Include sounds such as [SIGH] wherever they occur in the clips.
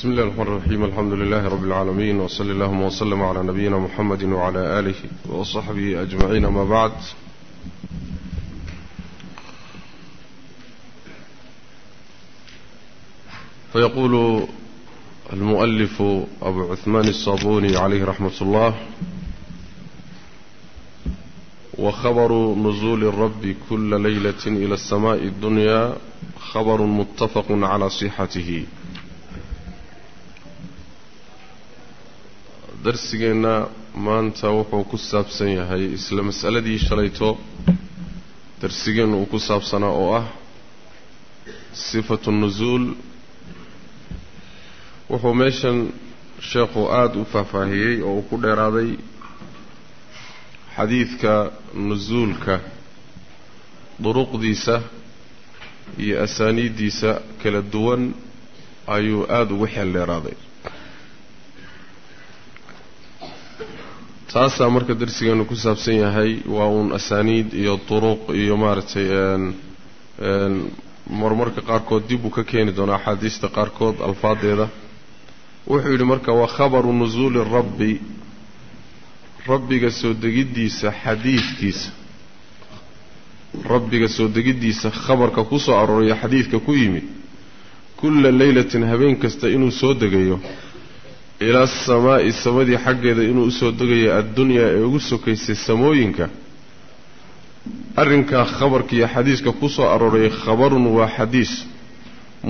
بسم الله الرحمن الرحيم الحمد لله رب العالمين وصلى اللهم وسلم على نبينا محمد وعلى آله وصحبه أجمعين ما بعد فيقول المؤلف أبو عثمان الصابوني عليه رحمة الله وخبر نزول الرب كل ليلة إلى السماء الدنيا خبر متفق على صحته darsigeenna maanta wuxuu ku saabsan yahay isla mas'aladii shalayto darsigeenna uu ku saabsanaa oo ah sifatu nusuul wuxuu meeshan sheekhu aada u faahfaahiyey oo uu ku dheeraaday xadiidka nusuulka duruqdiisa iyo asaaniiddiisa kala duwan ayuu aada ugu xeel dheeraaday taasaa marka darsigeenu ku saabsan yahay waa uun asaaniid iyo duruq iyo maaragtay marmarka qaarkood dib uu ka keeni doonaa axaadiista qaarkood alfaadeeda. Wuxuu yidhi marka waa khabaru nusuuli rabbi rabbiga soo degiddiisa xadiidkiisa. Rabbiga soo degiddiisa khabarka ku soo arooraya xadiidka ku yimid kulla leylatin habeen kasta inuu soo degayo ilaa asamaa'i samadii xaggeeda inuu u soo degayo addunyaa ee ugu sokaysay samooyinka. Arrinkaa khabarka iyo xadiiska ku soo arooray khabarun waa xadiis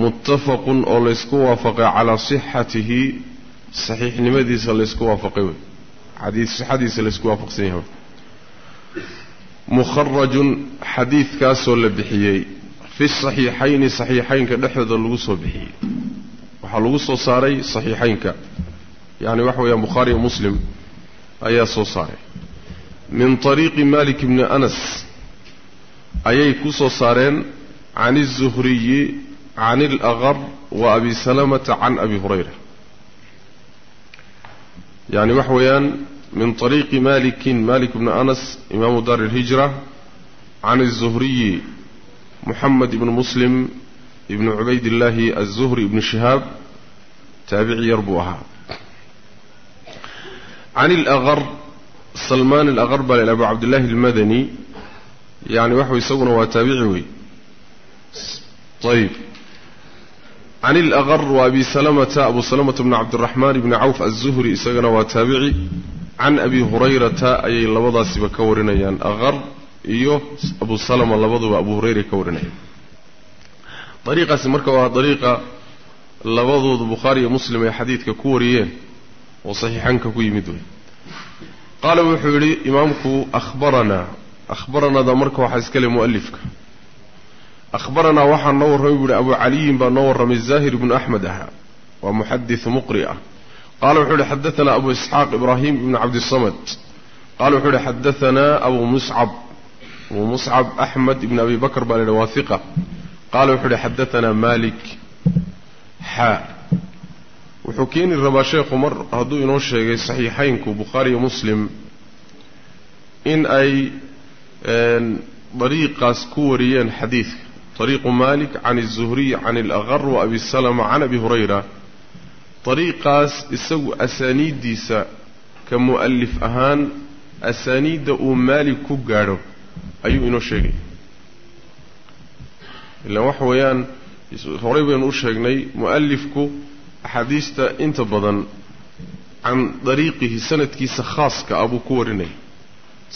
muttafaqun oo laysku waafaqay calaa sixatihi saxiixnimadiisa laysku waafaqay wey. Xadiis sixadiisa laysku waafaqsan yahay mukharajun xadiidkaasoo la bixiyey fi saxiixayni saxiixaynka dhexdooda lagu soo bixiyey. Waxaa lagu soo saaray saxiixaynka yani waxa weeyaan bukhaariyo muslim ayaa soo saaray. Min طariiqi malik bni anas ayay ku soo saareen can الzuhriyi can اlaqar wa abi salamata can abi hurayra. Yani waxa weeyaan min طariiqi malikin malik bni anas imaamu daar اlhijra can الzuhriyi moxamed ibni muslim ibni cubayd illaahi aلzuhri ibni shihaab taabici yar buu ahaa can اlأgar salmaan alaqar baa leh abu cabdillahi almadani yani waxa isaguna waa taabici wey ayb can ilaqar wa abi salamata abu salamata bni cabdiraxmaan ibni cawf aلzuhri isagana waa taabici can abi hurayrata ayay labadaasiba ka warinayaan aqar iyo abu salama labaduba abu hurayra ka warinayaan dariiqaasi marka waa dariiqa labadooda bukhaari iyo muslim ay xadiidka ku wariyeen oo saxiixanka ku yimid wey qaala wuxuu yidhi imaamku ahbaranaa ahbaranaada marka waxaa iska le mu'alifka ahbaranaa waxaa noo warramay buu yihi abu caliyin baa noo warramay zaahir ibnu axmed ahaa waa muxadis muqri ah. Qaala wuxuu yihi xadaanaa abu isxaaq ibraahim ibnu cabdisamad. Qaala wuxuu yihi xadaanaa abu muscab. Abu muscab axmed ibn abi bakr baa la yidhi waa hiqa qaala wuxuu yihi xadaanaa malik xaa wuxuu keeni rabaa sheekhu mar hadduu inoo sheegay saxiixaynku bukhaariyo muslim in ay dariiqaas ku wariyeen xadiidka dariiqu malik can الzuhriy can اlأgar wa abi salama can abi hurayra dariiqaas isagu asaaniiddiisa ka mu'alif ahaan asaaniidda uu maalik ku gaadho ayuu inoo sheegay ilaan waxa weeyaan horey baynu u sheegnay mu'alifku axaadiista inta badan can dariiqihi sanadkiisa khaaska ah buu ku warinaya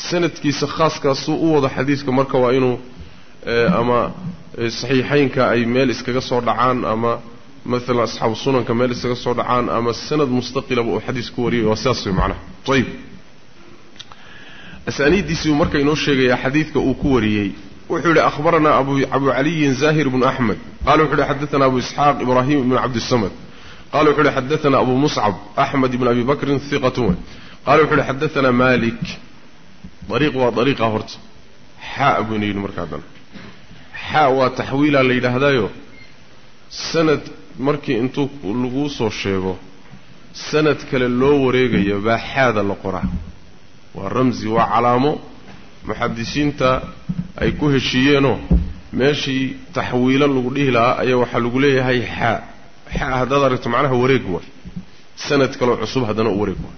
sanadkiisa khaaskaasuu u wado xadiiska marka waa inuu ama saxiixaynka ay meel iskaga soo dhacaan ama maalan asxaabu sunanka meel iskaga soo dhacaan ama sanad mustaqilaba uu xadiis ku wariyay waa sidaas wey macnaha. Ayib asaaniiddiisii buu marka inoo sheegayaa xadiidka uu ku wariyey wuxuu yihi akhbaranaa abu caliyin zahir bnu axmed qala wuxu uhi xadaana abu isxaaq ibraahim ibnu cabdisamad qala wuxu uhi xadaana abu muscab axmed ibn abi bakrin hiqatun wey qala wuxu uhi xadaana malik. Dariiq waa dariiqa horta. Xaa buyna yidhi marka haddana xaa waa taxwiilaa la yidhaahdaayo. Sanad markii intuu laguu soo sheego sanad kale loo wareegayo baa xaada la qoraa. Waa ramsi waa calaamo. Muxadisiinta ay ku heshiiyeenoo meeshii taxwiilo lagu dhihi lahaa ayaa waxaa lagu leeyahay xaa haddaad aragto macnaha wareeg waay. Sanad kaloo cusub haddana u wareeg waay.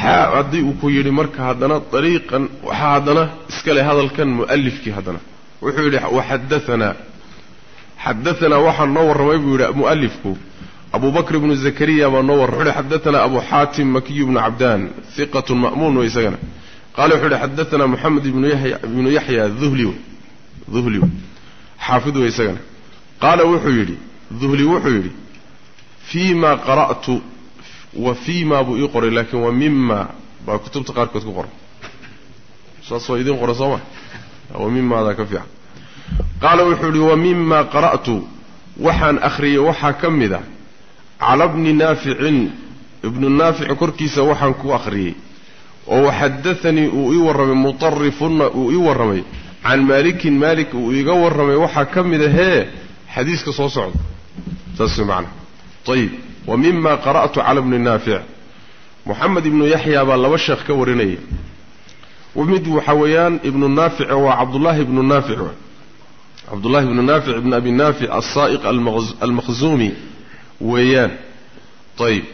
Xaa haddii uu ku yidhi marka haddana dariiqan waxaa haddana iska leh hadalkan mu'alifkii haddana. Wuxuu yidhi waxadaanaa xadaanaa waxaa noo warramay buu yidhi mu'alifku abu ibnu zakariya baa noo warramay. Wuxu uhi xadaanaa abu xaatim makiyu bnu cabdaan. Hiqatun ma'muun wey isagana. Qaala wuxuu yidhi xadaanaa moxamed ibnu yaxya duhli duhli xaafid wey isagana. Qaala wuxuu yidhi duhli wuxuu yidhi fii ma qara'tu wa fii ma buu ii qoray laakiin wa mima baa kutubta qaarkood ku qoran saas waa idiin qoran soo ma wa mimaadaa ka fiican. Qaala wuxuu yidhi wa mima qara'tu waxaan akhriyey waxaa ka mid a cala bni naaficin ibnu naafic korkiisa waxaan ku akhriyey oo waxadaanii uu ii warramay muطarifunna uu ii warramay can maalikin maalik uu iiga warramay waxaa ka mid ahee xadiiska soo socda saas macana ayib wa mima qara'tu cala bni naafic moxamed ibnu yaxya baa laba sheekh ka warinaya mid waxaa weeyaan ibnu naafic waa cabdullaahi ibnu naafic cabdullahi ibnu naafic ibn abi naafic asaa'iq almakhzuumi weeyaan ayib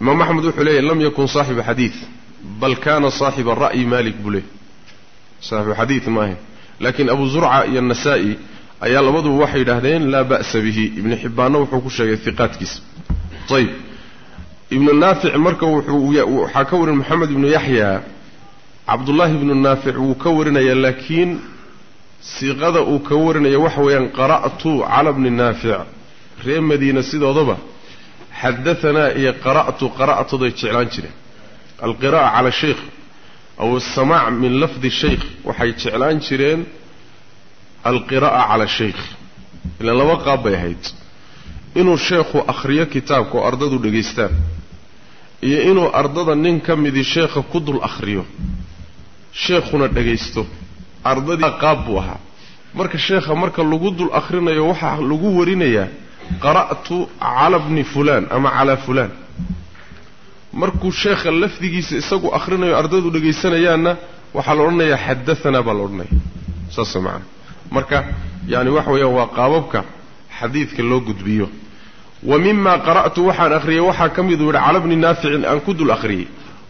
imaam axmed wuxuu leeyahy lam yakun saaxiba xadiid bal kana saaxiba ra'yi malik buu leey saaxibu xadiid ma laakiin abu zurca iyo nasaa-i ayaa labaduba waxay yidhaahdeen laa ba'sa bihi. Ibnu xibbaanna wuxuu ku sheegay hiqaadkiisa ayib ibnu naafic marka waxaa ka warin moxamed ibnu yaxya cabdullaahi ibnu naafic wuu ka warinaya laakiin siiqada uu ka warinaya waxa weeyaan qara'tu cala bni naafic. Reer madiina sidoodaba xadaanaa iyo qara'tu qara'tuday jeclaan jireen. Alqira'a cala shaykh aw asamaac min lafdi shaykh waxay jeclaan jireen alqira'a cala shaykh ilaan laba qaab bay ahayd. Inuu sheekhu akhriyo kitaabka oo ardadu dhegaystaan iyo inuu ardada nin ka midii sheekha ku dul akhriyo sheekhuna dhegaysto. Ardadii qaab buu ahaa. Marka sheekha marka lagu dul akhrinayo waxaa lagu warinayaa qara'tu cala bni fulaan ama calaa fulaan. Markuu sheekha lafdigiisa isagu akhrinayo ardadu dhegaysanayaanna waxaa la odhanayaa xadaanaa baa la odhanaya. Saas macana marka yaani waxa weeyaan waa qaababka xadiidka loo gudbiyo. Wa mima qara'tu waxaan akhriyey waxaa ka miduu yidhi cala bni naaficin aan ku dul akhriyey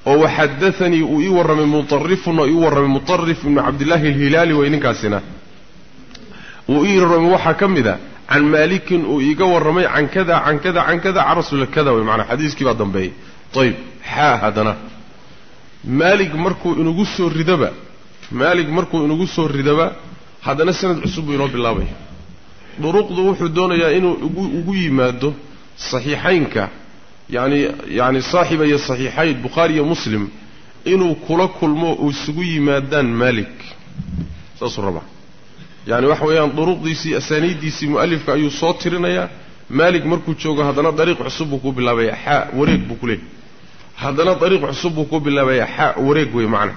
oo waxadaanii uu ii warramay mutarifun oo ii warramay mutarif ibnu cabdillaahi alhilaali way ninkaasina. Uu ii warramay waxaa ka mid a can maalikin uu iiga warramay can kada can kada can kada can rasuuli kada way macanaa xadiiskii baa dambeeyey. Ayib xaa haddana. Maalig markuu inugu soo ridaba maalig markuu inugu soo ridaba haddana sanad cusub buu inoo bilaabaya duruqdu wuxuu doonayaa inuu ugu yimaado saxiixaynka yani yani saaxibaya saxiixayn bukhaari iyo muslim inuu kula kulmo uu isugu yimaadaan maalik. Saasuu rabaa yani waxa weeyaan duruqdiisii asaaniiddiisii mu'alifka ayuu soo tirinayaa. Maalik markuu joogo haddana dariiq cusub buu ku bilaabaya xaa wareeg buu ku leeyay haddana dariiq cusub buu ku bilaabaya xaa wareeg wey macna.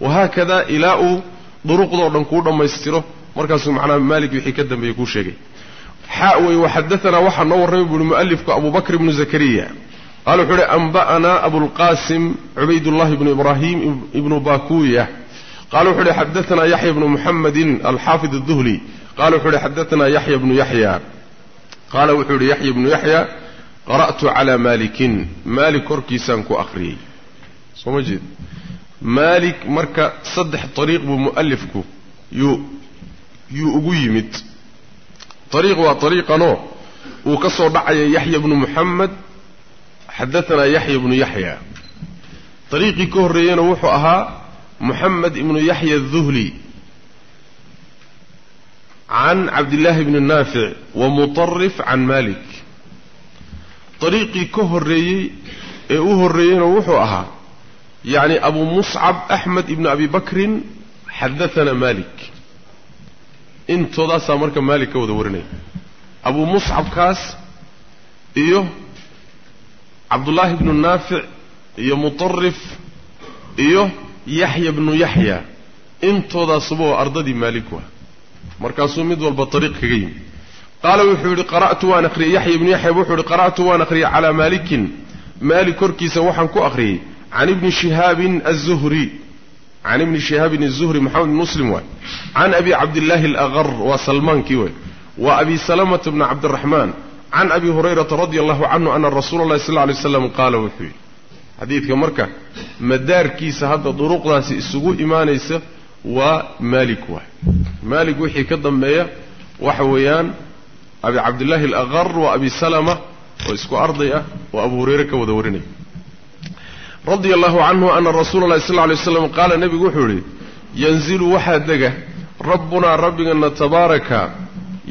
Wahaakada ilaa uu duruqdoo dhan kuu dhammaystiro. Markaasuu macnaha maalik wixii ka dambeeyey kuu sheegay. Xaa wey waxadaanaa waxaa noo warramay buuhi mu'alifku abu bakr ibnu zakariya. Qaala wuxuu uhi anba'anaa abulqaasim cubaydullahi ibnu ibraahim ibnu bakuya qala wuxu uhi xadaanaa yaxya bnu muxamedin alxaafid aduhli qala wuxuu uhi xadaanaa yaxya bnu yaxya. Qaala wuxuu yihi yaxya bnu yaxya qara'tu calaa maalikin. Maalik korkiisaan ku akhriyey soo ma jeed maalik marka saddex ariiq buu mu'alifku yuu yuu ugu yimid. Ariiq waa ariiqanoo uu ka soo dhacaya yaxya bnu muxamed xadaanaa yaxya bnu yaxya. Ariiqii ka horreeyena wuxuu ahaa muxamed ibnu yaxya aduhli can cabdillaahi bni naafic wa mutarif can malik ariiqii ka horreeyey ee u horreeyeyna wuxuu ahaa yacni abu muscab axmed ibnu abi bakrin xadaanaa malik intoodaasaa marka maalik ka wada warinaya abu muscabkaas iyo cabdullaahi bnu naafic iyo mutarif iyo yaxya bnu yaxya intoodaasuba waa ardadii maalik waa markaasuu mid walba ariiq kaga yimi qaala wuxuu yidhi qara'tu waan akhriyey yaxya ibnu yaxya wuxuu yihi qara'tu waan akhriyey calaa maalikin maalik korkiisa waxaan ku akhriyey can ibni shihaabin azuhri can ibni shihaabin azuhri maxamed muslim waay can abi cabdillaahi alaqar waa salmaankii waay wa abi salamata bni cabdiraxmaan can abi hurayrata radia allahu canhu ana rasuula allahi sal alay waslam qaala wuxuu yidhi xadiidka marka madaarkiisa hadda duruqdaasi isugu imaanaysa waa maalik waay maalik wixii ka dambeeya waxa weeyaan abi cabdillaahi alaqar wa abi salama oo isku arday ah oo abu hurayre ka wada warinaya radia allahu canhu ana rasuula allahi sal alay waslam qaala nebigu wuxuu yidhi yanzilu waxaa dega rabbunaa rabbigana tabaaraka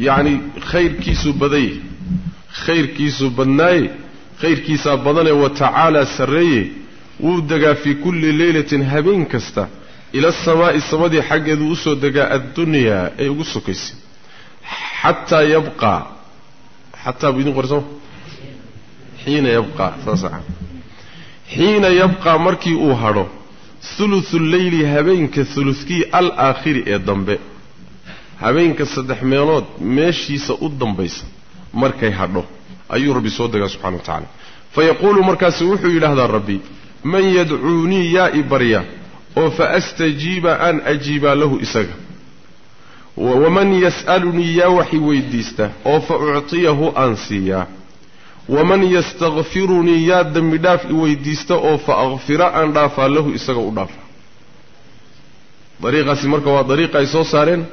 yacni khayrkiisuu badanye khayrkiisuu badnaaye khayrkiisaa badanee wa tacaalaa sarreeye wuu degaa fii kulli leylatin habeen kasta ila asamaa'i samadii xaggeedu u soo degaa addunyaa ee ugu sokaysay xataa yabqaa xataa buu idin qori sooma xiina yabqaa saasa xiina yabqaa markii uu hadho hulusu leyli habeenka huludkii al aakhiri ee dambe. Habeenka saddex meelood meeshiisa u dambaysa markay hadho ayuu rabbi soo degaa subxana wa tacala fa yaquulu markaasu wuxuu yidhaahdaa rabbi man yadcuunii yaa i barya oo fa astajiiba aan ajiibaa lahu isaga. Waman yas'alunii yaa wax i weydiista oo fa uctiyahu aan siiyaa waman yastakfirunii yaa dembi dhaaf i weydiista oo fa akfira aan dhaafaa lahu isaga u dhaafa dariiqaasi marka waa dariiqa ay soo saareen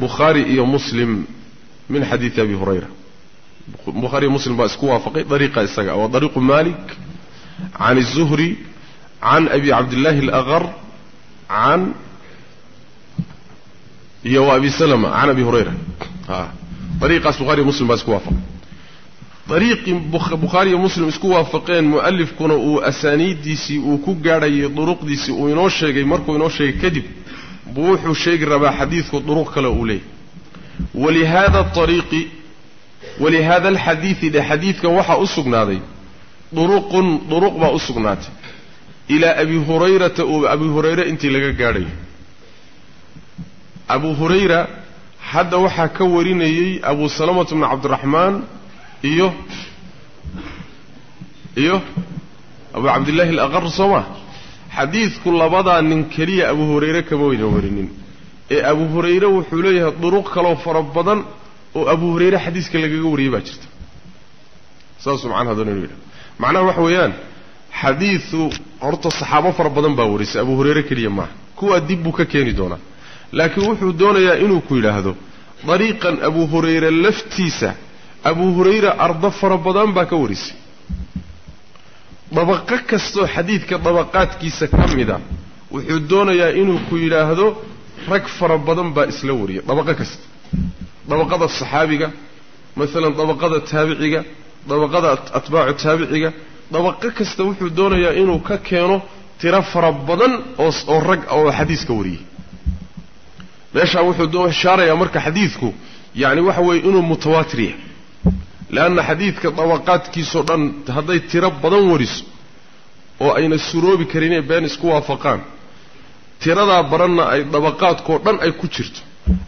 bukhaari iyo muslim min xadiidi abi hurayra bukhaari iyo muslim baa isku waafaqay dariiqa isaga waa dariiqu malik can الzuhri can abi cabdillaahi alaqar can iyo wa abi salama can abi hurayra dariiqaas bukhari iyo muslim baa isku waafaqay dariiqii bukhaari iyo muslim isku waafaqeen. mu'alifkuna uu asaaniiddiisii uu ku gaadhayay duruqdiisii uu inoo sheegay. markuu inoo sheegay kadib buu wuxuu sheegi rabaa xadiidku duruq kale uu leeyahy walihada ariiqi walihada alxadiidi dhe xadiidkan waxaa u sugnaaday duruqun duruq baa u sugnaatay. ilaa abi hurayrata uu abi hurayre intii laga gaadhayo abu hurayra hadda waxaa ka warinayey abu salamata bnu cabdiraxmaan iyo? Iyo? Abu cabdillaahi alaqar soo maa xadiidku labadaa nin keliya abu hurayre kama weyna warinin. Ee abu hurayre wuxuu leeyahay duruq kaloo fara badan oo abu hurayre xadiiska lagaga wariyey baa jirta. Saasuu macnaha doona inu yidhaha macnaha waxa weeyaan xadiidu horta saxaabo fara badan baa warisay. Abu hurayre keliya maaha kuwaa dib buu ka keeni doonaa. Laakiin wuxuu doonayaa inuu ku yidhaahdo dariiqan abu hurayre laftiisa abu hurayra ardo fara badan baa ka warisay. Dabaqo kastoo xadiidka dabaqaadkiisa ka mida wuxuu doonayaa inuu ku yidhaahdo rag fara badan baa isla wariya dabaqo kasta. Dabaqada saxaabiga maalan dabaqada taabiciga dabaqada atbaacu taabiciga dabaqo kasta wuxuu doonayaa inuu ka keeno tiro fara badan oo oo rag oo xadiiska wariyey meeshaa wuxuu ishaarayaa marka xadiidku yacni waxa weeye inuu mutawaatir yahay leanna xadiidka dabaqaadkiisao dhan hadday tiro badan wariso oo ayna suroobi karin inay been isku waafaqaan tiradaa baranna ay dabaqaadkao dhan ay ku jirto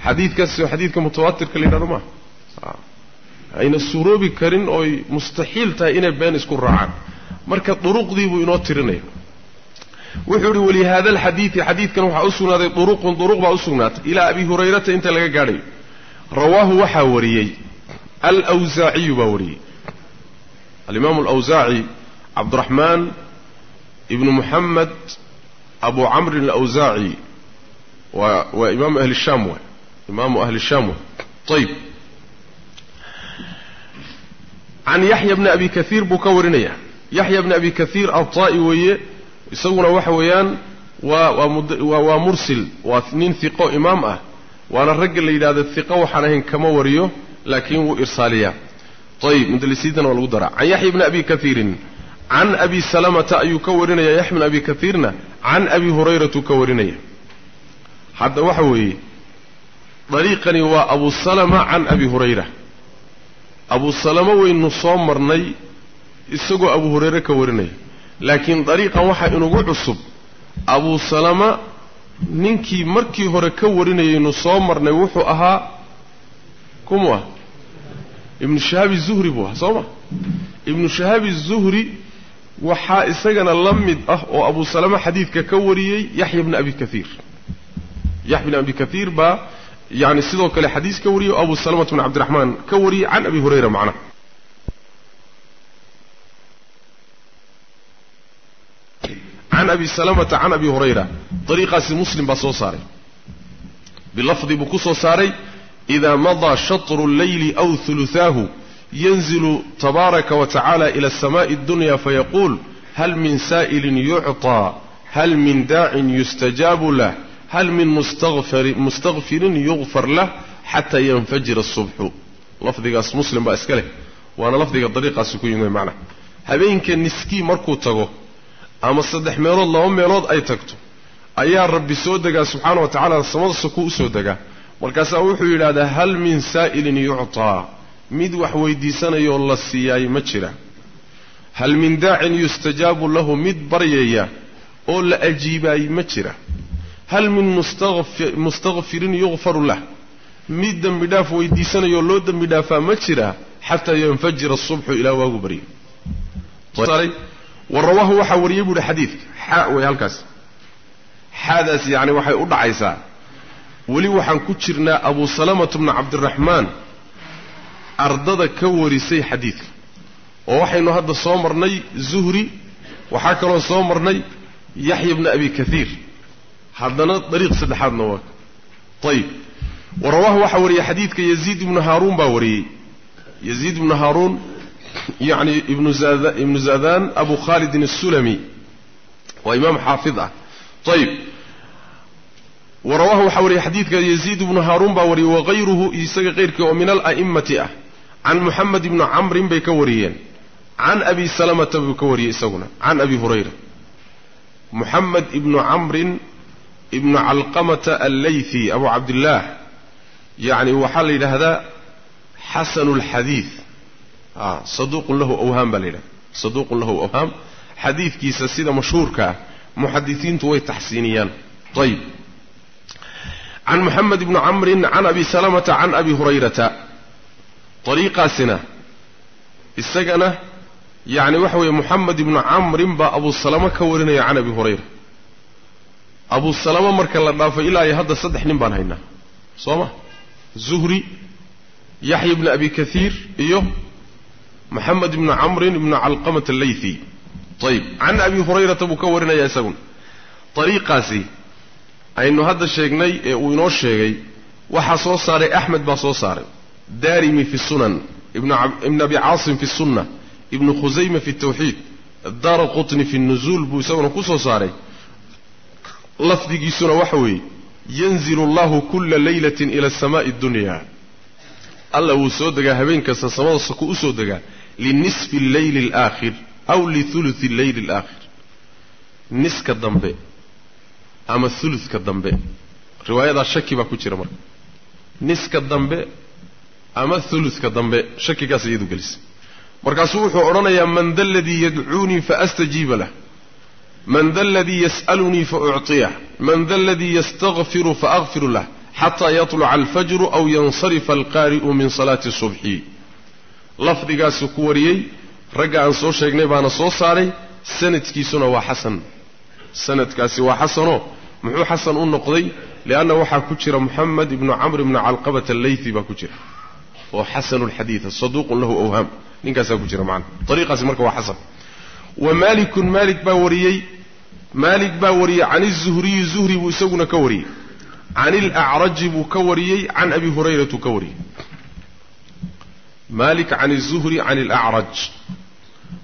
xadiidkaasi oo xadiidka mutawaatirka la yidhahdo maaha ayna suroobi karin ooy mustaxiil tahay inay been isku raacaan marka duruqdii buu inoo tirinaya wuxuu ihi walihaada alxadiidi xadiidkan waxaa u sugnaaday duruqun duruq baa u sugnaatay ilaa abi hurayrata inta laga gaadhayo rawaahu waxaa wariyey alwsaaciyu baa wariyey alimaamu alawsaaci cabdiraxmaan ibnu muxamed abu camrin alawsaaci waa waa imaamu ahli shaam waay imaamu ahli shaam waay ayib can yaxya bni abi kaiir buu ka warinaya. Yaxya bni abi kaiir alطaa'i weeye isaguna waxa weeyaan waa waa waa mursil waa nin hiqo imaam ah. Waana ragga la yidhahdo hiqo waxaan ahayn kama wariyo laakiin wuu irsaaliyaa. Ayib mudalisiintana waa lagu daraa. Can yaxya bni abi kaiirin can abi salamata ayuu ka warinaya yaxya bni abi kaiirna can abi hurayratu ka warinaya. Hadda waxa weeye dariiqani waa abu salama can abi hurayra. Abu salama waynu soo marnay isagoo abu hurayre ka warinaya. Laakiin dariiqan waxaa inugu cusub abu salama ninkii markii hore ka warinayaynu soo marnay wuxuu ahaa kumu ah ibnu shahaabi zuhri buu ahaa soo ma? Ibnu shahaabi zuhri waxaa isagana la mid ah oo abu salama xadiidka ka wariyey yaxya bni abi kaiir yaxya bni abi kaiir baa yani sidoo kale xadiis ka wariyey oo abu salamata bni cabdiraxmaan ka wariyey can abi hurayra macnaha can abi salamata can abi hurayra ariiqaasi muslim baa soo saaray. Bilafdi buu ku soo saaray idaa madaa shatru leyli aw hulutaahu yanzilu tabaaraka wa tacaala ila asamaai addunya fayaquul hal min saa'ilin yucطaa hal min daacin yustajaabu lah hal min mustakfirin yugfar lah xataa yanfajira asubxu lafdigaas muslim baa iska leh waana lafdiga dariiqaasi ku yimid macna habeenka niskii markuu tago ama saddex meelood laba meelood ay tagto ayaa rabbi soo degaa subxaana wa tacaala samada saku u soo degaa markaasaa wuxuu yidhahdaa hal min saa'ilin yucطaa mid wax weydiisanayoo la siiyaay ma jira. Hal min daacin yustajaabu lahu mid baryaya oo la ajiibaay ma jira. Hal min mustakfirin yugfaru lah mid dembi dhaaf weydiisanayoo loo dembi dhaafaa ma jira xataa yanfajira asubxu ilaa waagu baryo wa waxaa wariyey buuhi xadiidka xaa wey halkaas. Xaadaas yacni waxay u dhacaysaa weli waxaan ku jirnaa abu salamata bna cabdiraxmaan ardada ka warisay xadiidka. Oo waxaynu hadda soo marnay zuhri waxaa kaloo soo marnay yaxya bna abi kaiir haddana dariiq saddexaadna waa ayib wa rawaahu waxaa wariyey xadiidka yaziid ibnu haaruun baa wariyey yaziid ibnu haaruun yacni ibnu zaadaan abu khaalidin asulami waa imaam xaafid ah. Ayib wa rawaahu waxaa wariyey xadiidka yaziid ibnu haaruun baa wariyey wagayruhu isaga keyrkii oo min ala'immati ah. Can muxamed ibni camrin bay ka wariyeen. Can abi salamata buu ka wariyey isaguna. Can abi hurayra. Muxamed ibnu camrin ibnu calqamata allaythi abu cabdillaah yacni waxaa la yidhaahdaa xasanu lxadiid saduuqun lahu awhaam baa la yidhahda saduuqun lahu awhaam. Xadiidkiisa sida mashhuurka ah muxadisiintu way taxsiiniyaan. Ayib can muxamed ibni camrin can abi salamata can abi hurayrata dariiqaasina isagana yacni waxa weeye moxamed ibnu camrin baa abu salamo ka warinaya can abi hurayra abu salamo marka la dhaafay ilaa iyo hadda saddex nin baan haynaa soo ma zuhri yaxya ibni abi kaiir iyo moxamed ibnu camrin ibnu calqamat allaythi ayib can abi hurayrata buu ka warinaya isaguna dariiqaasi aynu hadda sheegnay ee uu inoo sheegay waxaa soo saaray axmed baa soo saaray. Darimi fi sunan ibn abi caasim fi sunna ibnu khusayma fi tawxiid. Daara qutni fi nuzuul buu isaguna ku soo saaray. Lafdigiisuna waxa weeye yanzilu allahu kula laylatin ila asamaai addunya alla wuu soo degaa habeen kasta samada saku u degaa linisfi alleyli alaakhir aw lihuluthi alleyli alaakhir. Niska dambe ama huludka dambe riwaayadaa shaki baa ku jira marka. Niska dambe ama huludka dambe shakigaas iyadu gelisay markaasuu wuxuu odhanayaa man da aladii yadcuunii faastajiiba lah. Man da aladii yas'alunii faucطiyah man da aladii yastakfiru faakfiru lah. Xataa yatluca alfajru aw yansarifa alqaari'u min salaati subxi lafdigaasuu ku wariyey ragga aan soo sheegnay baana soo saaray sanadkiisuna waa xasan sanadkaasi waa xasanoo muxuu xasan u noqday? Lianna waxaa ku jira moxamed ibnu camr ibni calqabat allaythi baa ku jira. Oo xasanu lxadiida saduuqun lahu awhaam ninkaasaa ku jira macana ariiqaasi marka waa xasan. Wa maalikun maalik baa wariyey. Maalik baa wariyey. Can izuhriyi zuhri buu isaguna ka wariyey. Can ilacraji buu ka wariyey. Can abi hurayratu ka wariyey. Maalik can izuhri can ilacraj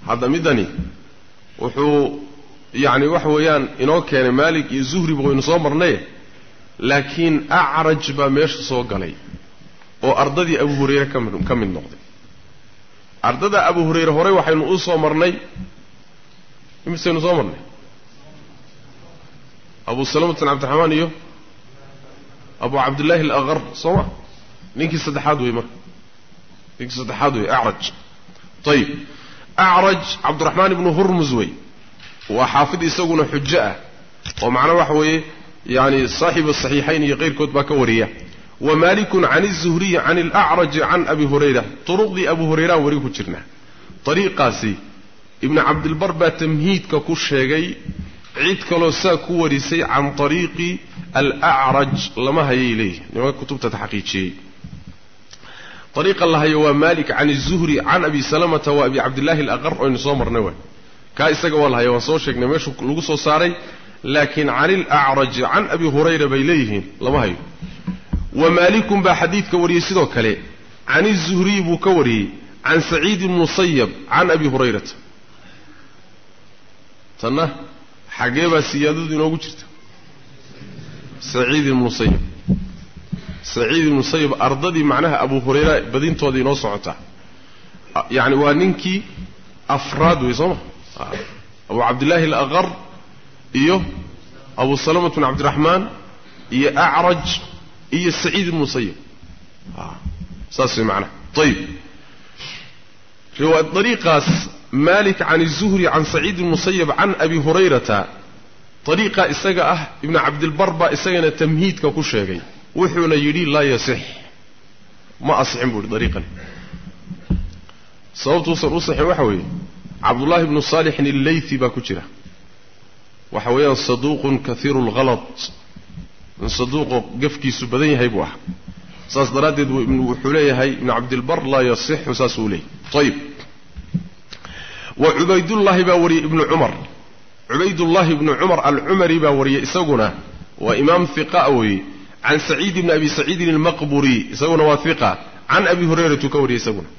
hadda midani wuxuu yacni waxa weeyaan inoo keenay maalik iyo zuhriba waynu soo marnaye laakiin acraj baa meesha soo galay oo ardadii abu hurayre kami ka mid noqday. Ardada abu hurayre horey waxaynu u soo marnay imisaynu soo marnay? Abu salamatan cabdiraxmaan iyo abu cabdillaahi alaqar soo ma? Ninkii saddexaad wey marka. Ninkii saddexaad wey acraj. Ayib acraj cabdiraxmaan ibnu hurmus wey waa xaafid isaguna xujo ah. Oo macnaa waxa weeye yani saaxibu saxiixayn iyo keyrkood baa ka wariya. Wa maalikun can izuhriyi can alacraji can abi hurayra. Turuqdii abu hurayraan wari ku jirnaa. Ariiqaasi ibnu cabdilbar baa tamhiidka ku sheegay cid kaloo saa ku warisay can ariiqi alacraj lama hayay leeyihi nimanka kutubta taxqiijiyey. Ariiqa la hayo waa malik can izuhri can abi salamata wa abi cabdillahi alaqar oynu soo marnay waay kaa isaga waa lahaya waan soo sheegnay meeshuu lagu soo saaray laakiin can ilacraji can abi hurayra bay leeyihiin lama hayo. Wa maalikun baa xadiidka wariyey sidoo kale. Can izuhriy buu ka wariyey can saciid ibn musayab can abi hurayrata tanna xaggee baa siyaadadu inoogu jirta. Saciid ibn musayab saciid ibn musayab ardadii macnaha abu hurayra badintooda inoo socotaa yacni waa ninkii afraad wey soo ma abu cabdillaahi alaqar iyo abu salamata bn cabdiraxmaan iyo acraj iyo saciid ibn musayab saas way macnaha ayib riwaayad malik can izuhri can saciid ibn can abi hurayrata dariiqa isaga ah ibnu cabdilbar baa isagana tamhiidka ku sheegay. Wuxuuna yidhi laa yasix. Ma asixin buu yihi dariiqani. Sababtuusan u sixin waxa weeye cabdullaahi ibnu saalixin illeythi baa ku jira. Waxa weeyaan saduuqun kaiiru lghalat in saduuqoo gafkiisu badan yahay buu ah saas daraaddeed wuxuu leeyahay ibnu cabdilbar laa yasixu saasuu leeyahy ayib wa cubaydullaahi baa wariyey ibnu cumar. Cubaydullaahi ibnu cumar alcumari baa wariyey isaguna. Waa imaam hiqa weeye. Can saciid ibni abi saciidin almaqburi isaguna waa hiqa can abi hurayratu ka wariyey isaguna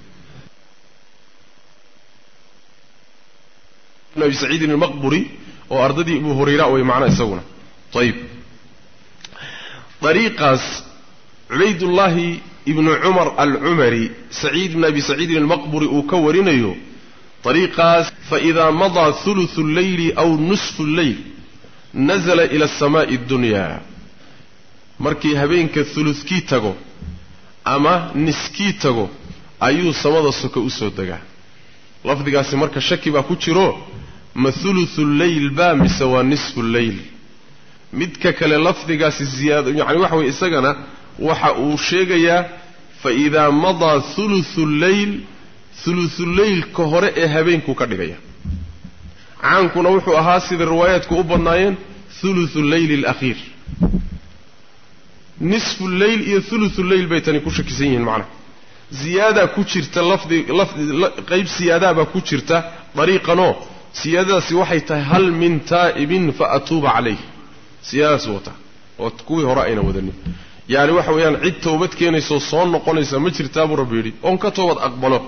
ibn abi saciidin almaqburi oo ardaydii ibuu hurayra way macna isaguna. Ayib ariiqaas cubaydullaahi ibnu cumar alcumari saciid ibn abi saciidin almaqburi uu ka warinayo ariiqaas faidaa madaa hulusu lleyli aw nusfu lleyl nazla ila asamaai اddunyaa markii habeenka huluskii tago ama niskii tago ayuu samada soka u soo degaa. Lafdigaasi marka shaki baa ku jiro ma thuluthu lleyl baa mise waa nisfu lleyl midka kale lafdigaasi ziyaada yacni waxa weye isagana waxa uu sheegayaa fa idaa madaa thuluthu lleyl thuluthulleylka hore ee habeenkuu ka dhigaya. Caankuna wuxuu ahaa sida riwaayaadku u badnaayeen thuluthu leyli alakhiir. Nisfu lleyl iyo thuluthu leyl bay tani ku shakisan yihiin macnaha ziyaadaa ku jirta lafdi lafdi qayb siyaadaabaa ku jirta dariiqanoo siyaadadaasi waxay tahay hal min taa'ibin faatuuba calayh siyaadadaasi wata oo kuwii hore ayna wadanin. Yacni waxa weeyaan cid toobad keenaysoo soo noqonaysa ma jirtaa buu rabbi yidhi oon ka toobad aqbalo.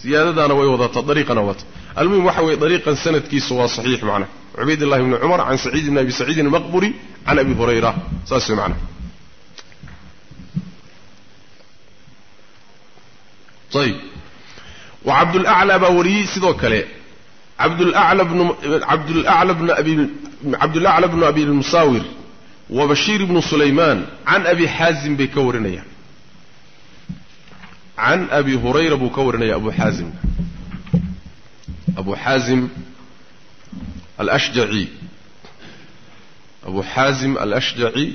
Siyaadadaana way wadataa dariiqana wata almuhim waxa weeye dariiqan sanadkiisu waa saxiix macnaha cubaydillahi bni cumar can saciid bni abi saciidin almaqburi can abi hurayra. Saas way macnaha ayib wa cabdulaclaa baa wariyey sidoo kale cabdulacla bnu abi lmusaawir wa bashiir ibnu sulaymaan can abi xaazim bay ka warinayaan can abi hurayra buu ka warinaya abu xaazim abu xaazim alashjaci abu xaazim alashjaci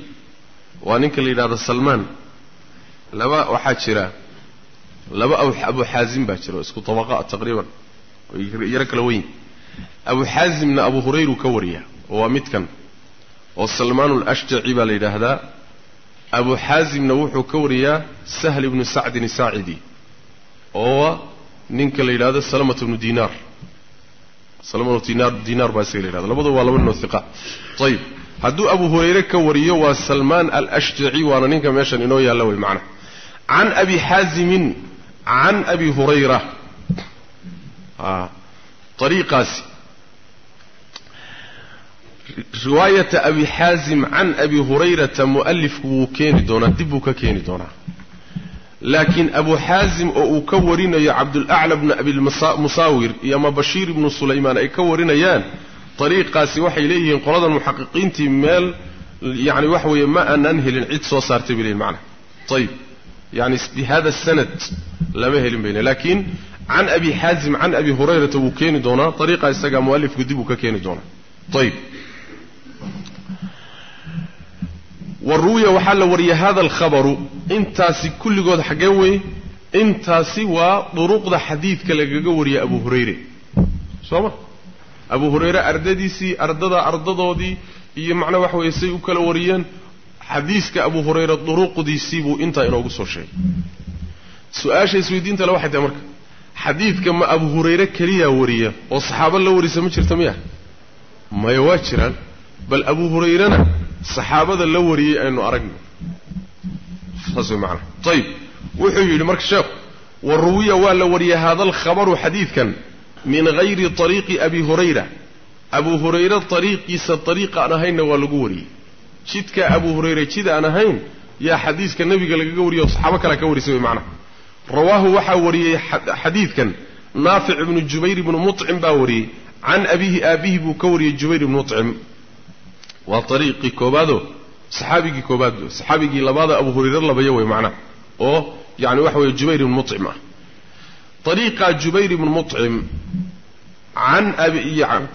waa ninka la yidhahdo salmaan laba waxaa jira laba abu xaazim baa jira isku tabaqa taqriiban yaro kala weyn. Abu xaazimna abu hurayru ka wariya oo waa midkan oo salmaan alashjaci baa la yidhaahdaa. Abu xaazimna wuxuu ka wariyaa sahl ibnu sacdin saacidi oo ninka la yidhahdo salamatu bnu dinaar salamatu dinaar dinaar baa isaga la yidhahda labadu waa laba ninoo hiqa ayib hadduu abu hurayre ka wariyo waa salmaan alashjaci waana ninka meeshan inoo yaalla wey macna. Can abi xaazimin can abi hurayra ariiqaasi riwaayata abi xaazim can abi hurayrata mu'alifku wuu keeni doonaa dib buu ka keeni doonaa laakiin abu xaazim oo uu ka warinayo cabdulacla bnu abilmusaawir iyo ama bashiir ibnu sulaymaan ay ka warinayaan ariiqaasi waxay leeyihiin qoladan muxaqiqiintii meel yani waxa weeye ma aanaan helin cid soo saartay bay leeyihiin macnaha ayib yani bihada sanad lama helin bayne laakiin can abi xaazim can abi hurayrata wuu keeni doonaa ariiqa isagaa mualifku dib uu ka keeni doonaa ayib wa ruwiya waxaa la wariyay hada alkhabaru intaasi kulligood xaggeen weeye intaasi waa duruqda xadiidka lagaga wariyay abu hurayre soo ma abu hurayre ardadiisii ardada ardadoodii iyo macnaa waxa weeye say u kala wariyeen xadiiska abu hurayre duruqdiisii buu intaa inoogu soo sheegay su'aasha isweydiinta le waxay tahay marka xadiidka ma abu hurayre keliyaa wariya oo saxaabo la warisa ma jirta miya? Maya waa jiraan. Bal abu hurayrena saxaabada la wariyey aynu aragno. Saas way macanaha ayib wuxuu yidhi marka sheekhu wa ruwiya waa la wariyey hada alkhabaru xadiidkan min hayri طariiqi abi hurayra. Abu hurayre ariiqiisa ariiqa aan ahaynna waa lagu wariyey jidka abu hurayre jid aan ahayn yaa xadiiska nebiga lagaga wariyey oo saxaabo kalea ka warisay way macnaha rawaahu waxaa wariyey xadiidkan. Naafic ibnu jubayr ibnu mucim baa wariyey. Can abiihi aabbihi buu ka wariyey jubayr ibnu mucim waa ariiqii koobaado saxaabigii koobaad saxaabigii labaada abu hurayre labayo wey macnaha oo yani waxa weeye jubayr ibnu mucim ah. Ariiqa jubayr ibnu mucim can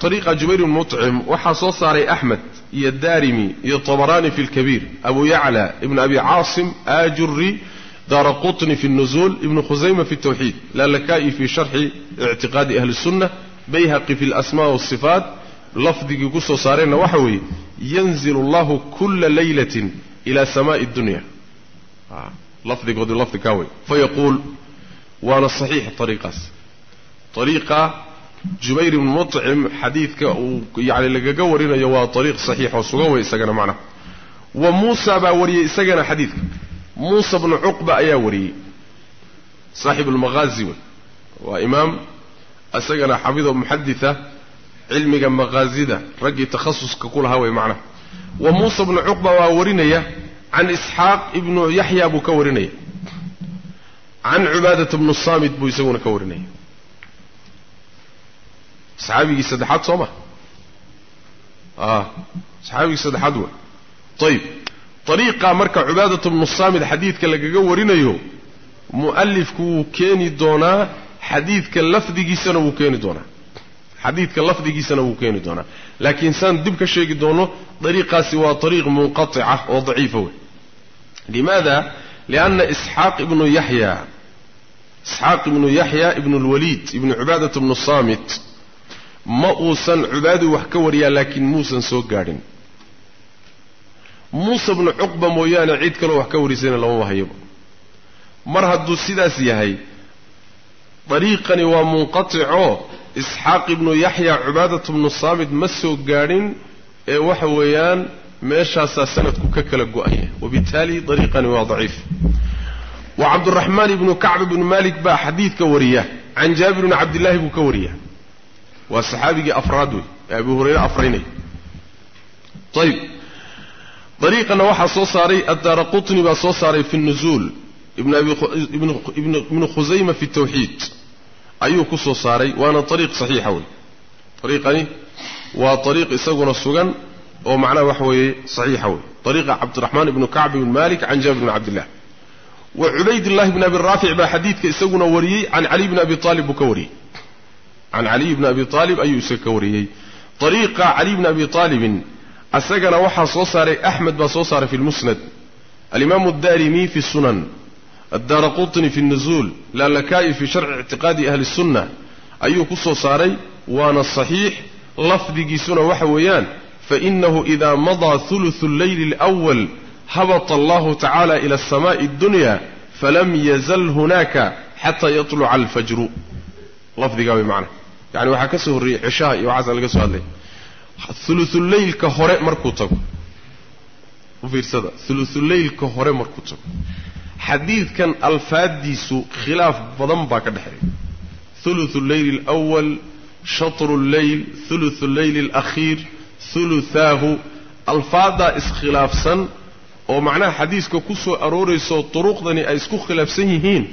ariiqa jubayr ibnu mucim waxaa soo saaray axmed iyo daarimi iyo tabaraani fi lkabiir abu yacla ibnu abi caasim aajuri daara qutni fi nuzuul ibnu khusayma fi tawxiid laalakaa'i fii sharxi ictiqaadi ahli sunna bayhaqi fi lasmaa wasifaat lafdigii ku soo saareenna waxa weeye yanzilu allahu kulla laylatin ila samaai dunya lafdigoodu lafdi kaa wey fayaquul waana saxiix ariiqaas ariiqa jubayr ibnu muطcim xadiidka uu yani lagaga warinayo waa ariiq saxiixoo sugan wey isagana macnaha wa muusa baa wariyey isagana xadiidka muusa bnu cuqba ayaa wariyey. Saaxib almaqaazi wey. Waa imaam isagana xafido muxaditha cilmiga maqaazida raggii takhasuska ku lahaa wey macnaha wa muusa bnu cuqba waa warinaya can isxaaq ibnu yaxya buu ka warinaya. Can cubaadata bnu saamit buu isaguna ka warinaya. Saxaabigii saddexaad soo ma? A saxaabigii saddexaad wey. Ayib ariiqa marka cubaadata bnu saamit xadiidka lagaga warinayo mu'alifku wuu keeni doonaa xadiidka lafdigiisana wuu keeni doonaa. Xadiidka lafdigiisana wuu keeni doonaa. Laakiin saan dib ka sheegi doono dariiqaasi waa ariiq munqatica oo daciifa wey limaada? Lianna isxaaq ibnu yaxya isxaaq ibnu yaxya ibnu lwaliid ibnu cubaadata bnu saamit ma uusan cubaadu wax ka wariyaa laakiin muusan soo gaadhin muuse bnu cuqba mooyaane cid kaloo wax ka warisayna lamama hayaba mar hadduu sidaas yahay dariiqani waa munqaticoo isxaaq ibnu yaxya cubaadatu bnu saamit ma soo gaadhin ee waxa weeyaan meeshaasaa sanadku ka kala go-anya wabittaali dariiqani waa daciif. Wa cabduraxmaan ibnu kacb ibnu malik baa xadiidka wariya. Can jaabir bni cabdillaahi buu ka wariya. Waa saxaabigii afraad wey ee abu hurayre afraynay. Ayib dariiqana waxaa soo saaray addaara qutni baa soo saaray fi nuzuul ibnu khusayma fi tawxiid ayuu ku soo saaray waana ariiq saxiixa wey ariiqani waa ariiq isaguna sugan oo macnaha waxa weeye saxiixa wey ariiqa cabdiraxmaan ibnu kacb ibn malik can jaabir bn cabdillah wa cubaydillahi bn abi raafic baa xadiidka isaguna wariyey can caliy bni abi aalib buu ka wariyey. Can caliy bni abi aalib ayuu isaga ka wariyey. Ariiqa caliy bni abi aalibin isagana waxaa soo saaray axmed baa soo saaray fi lmusnad alimaamu addarimi fi sunan addaara qutni fi nuzuul laalaka'i fi sharci ictiqaadi ahli sunna ayuu ku soo saaray waana saxiix lafdigiisuna waxa weeyaan fainahu ida madaa huluثu اlleyli اlأwal habata allahu tacala ila asamaءi اddunya falam yazal hunaka xata yaطluca alfajru lafdigaa way macana yani waxaa ka soo horreeyey cishaha iyo waxaasa laga soo hadlay uluthuleylka hore markuu tago. U fiirsada. Hore markuu tago. Xadiidkan alfaaddiisu khilaaf badan baa ka dhexeeya. Uluthu leyli alwal shatru lleyl uluthu leyli alakhiir ulutaahu alfaaddaa iskhilaafsan oo macnaha xadiiska ku soo aroorayso turuqdani ay isku khilaafsan yihiin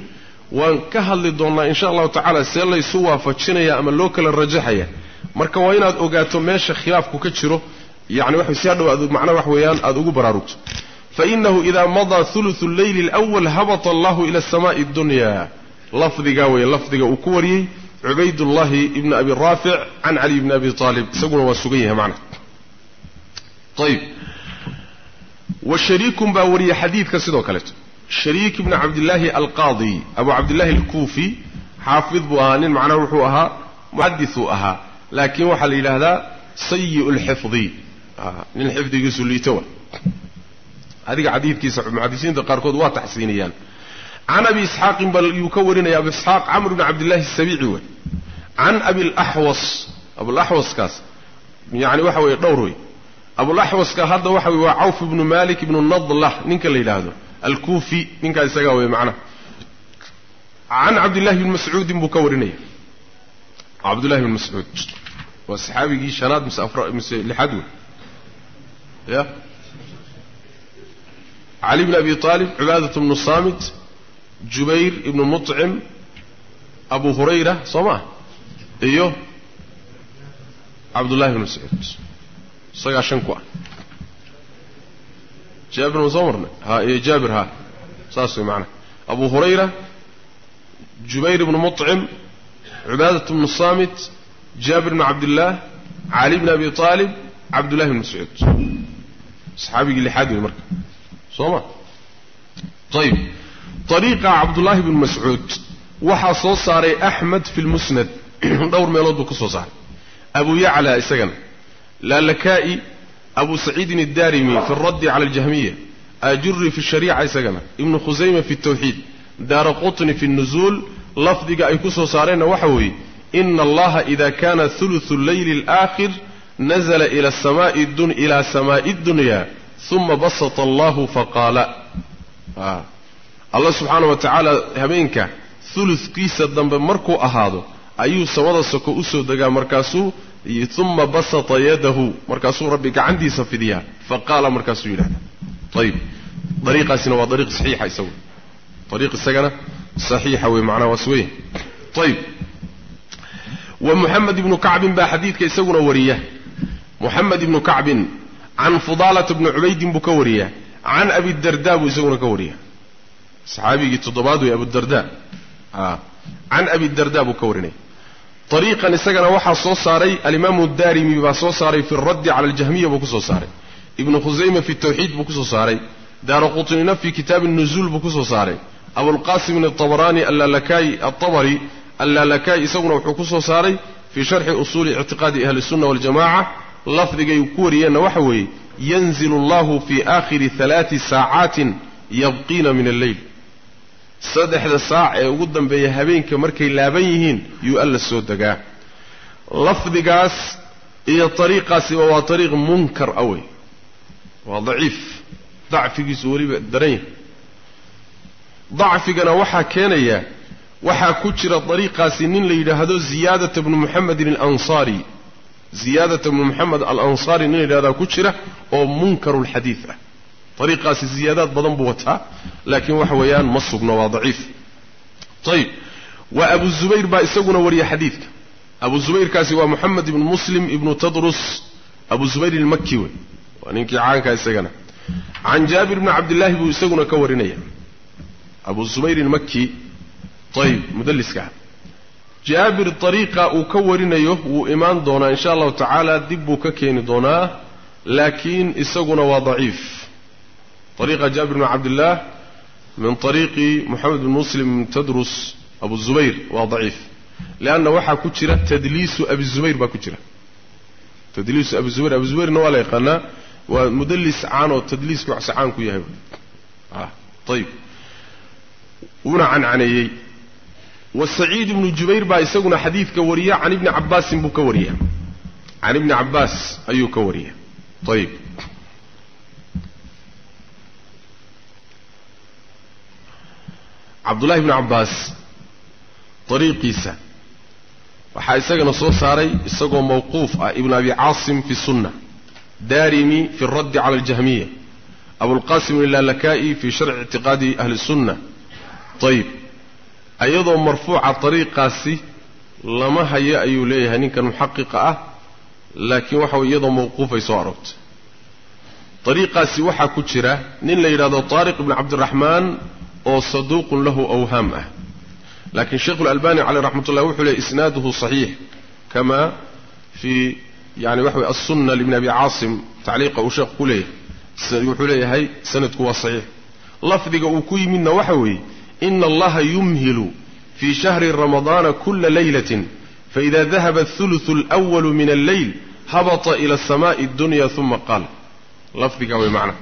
waan ka hadli doonnaa in sha allahu tacaala see laysu waafajinaya ama loo kala rajaxaya marka waa inaad ogaato meesha khilaafku ka jiro yani wa si hadhow aad macna wax weeyaan aada ugu baraarugto. Fainahu idaa madaa huluثu leyli اlأwal habata allahu ila asamaءi اddunya lafdigaa weeye lafdiga uu ku wariyey cubaydullahi ibni abi raafic can cali bni abi aalib isaguna waa sugan yahay macna. Ayib washariikun baa wariyey xadiidka sidoo kaleeto. Shariik ibni cabdillaahi alqaadi abu cabdillahi alkuufi xaafid buu ahaa nin macnaha wuxuu ahaa muxadis ahaa laakiin waxaa la yidhaahdaa sayi lxifdi nin xifdigiisu liitowa adiga xadiidkiisa muxadisiinta qaarkood waa taxsiiniyaan can abi isxaaqin bal yuu ka warinaya abu isxaaq camr bni cabdillahi asabiici wey can abilaxwas abulaxwaskaas yani waxa weeye dhowr wey abulaxwaska hadda waxa weye waa cawf ibnu malik ibnu nadlah ninka la yidhaahdo. Alkuufi ninkaa isagaa wey macnaha. Can cabdillahi bni mascuudin buu ka warinaya. Cabdullahi bni mascuud waa saxaabigii shanaad mise lixaad wey. Ya? Cali bn abi aalib cibaadat bnu saamit jubayr ibnu muطcim abu hurayra soo maa iyo cabdullahi bn mascuud isagaa shan ku ah. Jaabir ma soo marnay? Ha iyo jaabir ha. Saas way macanaa abu hurayra jubayr ibnu muطcim cibaadat bnu saamit jaabir bn cabdillaah cali bn abi aalib cabdullahi bn mascuud saxaabigii lixaad wey marka. Soo ma? Ayib ariiqa cabdullaahi bn mascuud waxaa soo saaray axmed fi lmusnad [CLEARS THROAT] dhowr meelood buu ka soo saaray. Abu yacla isagana. Laalaka'i abu saciidin addarimi fi اraddi cala اljahmiya ajuri fi shariica isagana. Ibnu khusayma fi اtawxiid daara qutni fi اnuzuul lafdiga ay ku soo saareenna waxa weeye ina allaha ida kana huluثu leyli اlآakhir nazla ila samaa'i اdunya uma basata allahu faqaala allah subxaana wa tacaala habeenka huludkiisa dambe markuu ahaado ayuu samada soko usoo degaa markaasuu uma basata yadahu markaasuu rabbi gacantiisa fidiyaa faqaala markaasuu yidhahda ayib ariiqaasina waa ariiq saxiixa isagu ariiq isagana saxiixa wey macnaha waas weya ayib wa muxamed ibnu kacbin baa xadiidka isaguna wariya. Muxamed ibnu kacbin can fudaalata bni cubaydin buu ka wariyaa can abidarda buu isaguna ka wariyaa saxaabigii toddobaad wey abudarda can abidarda buu ka warinaya ariiqan isagana waxaa soo saaray alimaamu daarimi baa soo saaray fi raddi cala aljahmiya buu ku soo saaray. Ibnu khusayma fi tawxiid buu ku soo saaray. Daara quطnina fi kitaabi nuzuul buu ku soo saaray. Abulqasim atabaraani allalakaai atabari allalakaai isaguna wuxuu ku soo saaray fii sharxi usuuli ictiqaadi ahli الsunna waljamaca lafdigay ku wariyeenna waxa weeye yanzilu allahu fii aakhiri halaati saacaatin yabqiina min alleyl saddexda saac ee ugu dambeeya habeenka markay laaban yihiin yuu alla soo degaa. Lafdigaas iyo ariiqaasiba waa ariiq munkar a wey waa daciif. Dacfigiisu weliba daran yahay. Dacfigana waxaa keenaya waxaa ku jira dariiqaasi nin la yidhaahdo ziyaadata bnu muxamedin alansaari ziyaadata bnu moxamed alansaari nin la yidhahdaa ku jira oo munkarulxadiid ah. Ariiqaasi ziyaadaad badan buu wataa laakiin waxa weeyaan ma sugno waa daciif. Ayib wa abu zubayr baa isaguna wariya xadiidka. Abu zubayrkaasi waa moxamed ibnu muslim ibnu tadrus abu zubayr ilmaki wey. Waa ninkii caanka isagana. Can jaabir bni cabdillaahi buu isaguna ka warinaya. Abu zubayr ilmaki ayib mudaliska jaabir ariiqa uu ka warinayo wuu imaan doonaa insha allahu tacaala dib buu ka keeni doonaa laakiin isaguna waa daciif. Ariiqa jaabir bn cabdillaah min ariiqi moxamed bn muslim bn tadrus abu zubayr waa daciif. Leanna waxaa ku jira tadliisu abi baa ku jira. Tadliisu abi zubayr waa la yaqaanaa waa mudallis caan oo tadliiska caan ku yahay. Ayib wuuna cancaneeyey wasaciid ibnu jubayr baa isaguna xadiidka wariya can ibni cabaasin buu ka wariya can ibni cabbaas ayuu ka wariya ayib cabdullahi bni cabbaas dariiqiisa. Waxaa isagana soo saaray isagoo mawquuf ah ibnu abi caasim fi sunna. Daarimi fi raddi cala aljahmiya. Abulqasim ilalaka'i fi sharci ictiqaadi ahli sunna. Ayib ayadoo marfuuca dariiqaasi lama hayo ayuu leeyahay ninkan muxaqiqa ah laakiin waxa way iyadoo mawquufay soo aroortay. Dariiqaasi waxaa ku jira nin la yidhahdo taariq ibni cabdiraxmaan oo saduuqun lahu awhaam ah. Laakiin sheikhu lalbani caleyh raxmat ullah wuxuu leeyay isnaaduhu saxiix kama fii yani waxa wey assunna libni abi caasim tacliiqa uu sheekhu ku leeyahay wuxuu leeyahay sanadku waa saxiix. Lafdiga uu ku yimidna waxa weeye ina allaha yumhilu fii shahri ramadaana kula laylatin faida dahaba athuluthu alwalu min alleyl habata ila asamaai addunya uma qaal lafdiga way macna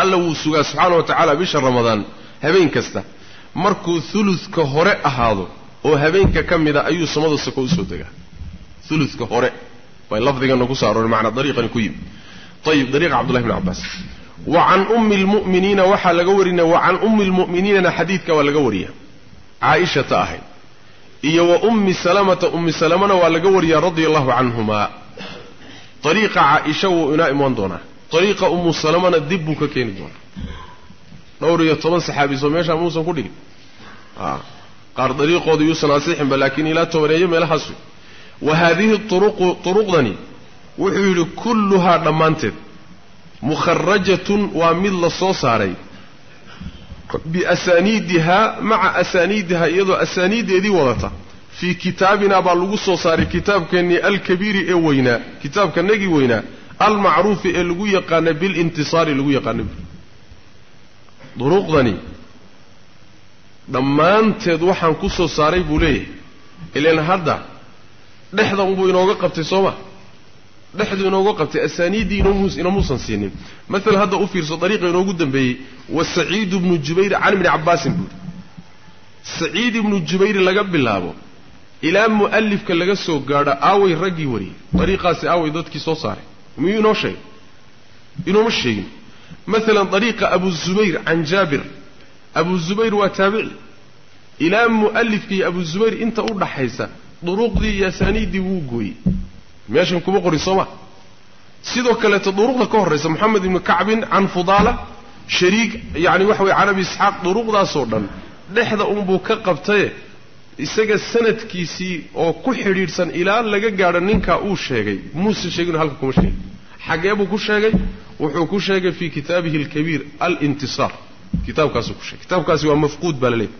alla wuu sugaa subxaana wa tacaala bisha ramadaan habeen kasta. Markuu thuluska hore ahaado oo habeenka ka mida ayuu samada sako u soo degaa. Thuluska hore. Bay lafdigana ku soo macnaa dariiqani ku yimi ayib dariiqa cabdullahi bni cabbaas wa can ummi lmu'miniina waxaa laga warinaya wa can ummi lmu'miniinana xadiidka waa laga wariya. Caaishata ahayd. Iyo wa ummi salamata ummi salamana waa laga wariyaa radia allahu canhumaa. Dariiqa caaisha wuu inaa imaan doonaa. Dariiqa ummu salamana dib buu ka keeni doonaa. Dhowr iyo toban saxaabiso meeshaa muusan ku dhigin. Qaar dariiqooda yuusan asixinba laakiin ilaa tobaneeyo meelahaas wey. Wa haadihi turuqu turuqdani wuxuu yidhi kulluhaa dhammaanteed mukharajatun waa mid la soo saaray. Biasaaniidihaa maca asaaniidihaa iyadoo asaaniiddeedii wadata. Fii kitaabina baa lagu soo saaray kitaabkeennii alkabiiri ee weynaa kitaabkanagii weynaa almacruufi ee lagu yaqaana bilintisaari lagu yaqaana duruqdani dhammaanteed waxaan ku soo saaray buu leeyahay. Ilaan hadda dhexda unbuu inooga qabtay soo ma dhexdu inooga qabtay asaaniiddii inamuusan siinin. Maalan hadda u fiirso dariiqa inoogu dambeeyey wa saciidu bnu jubayr can ibni cabbaasin buuhi saciid ibnu jubayr laga bilaabo ilaa mu'alifka laga soo gaadho aaway raggii wariyey. Dariiqaasi aaway dadkii soo saaray. Miyuu inoo sheegay? Inooma sheegin. Maalan dariiqa abu zubayr can jaabir. Abu zubayr waa taabici. Ilaa mu'alifka iyo abu zubayr inta u dhaxaysa duruqdii iyo asaaniiddii wuu gooyey meeshan kuma qorin soo ma. Sidoo kaleeto duruqda ka horraysa moxamed ibnu kacbin can fudaala shariik yacni waxa weye can abi isxaaq duruqdaasoo dhan dhexda unbuu ka qabtaye isaga sanadkiisii oo ku xidhiidhsan ilaa laga gaadho ninkaa uu sheegay. Muuse sheeginu halka kuma sheegin. Xaggee buu ku sheegay wuxuu ku sheegay fii kitaabihi alkabiir alintisaar. Kitaabkaasuu ku sheegay. Kitaabkaasi waa mafquud baa laleeyahy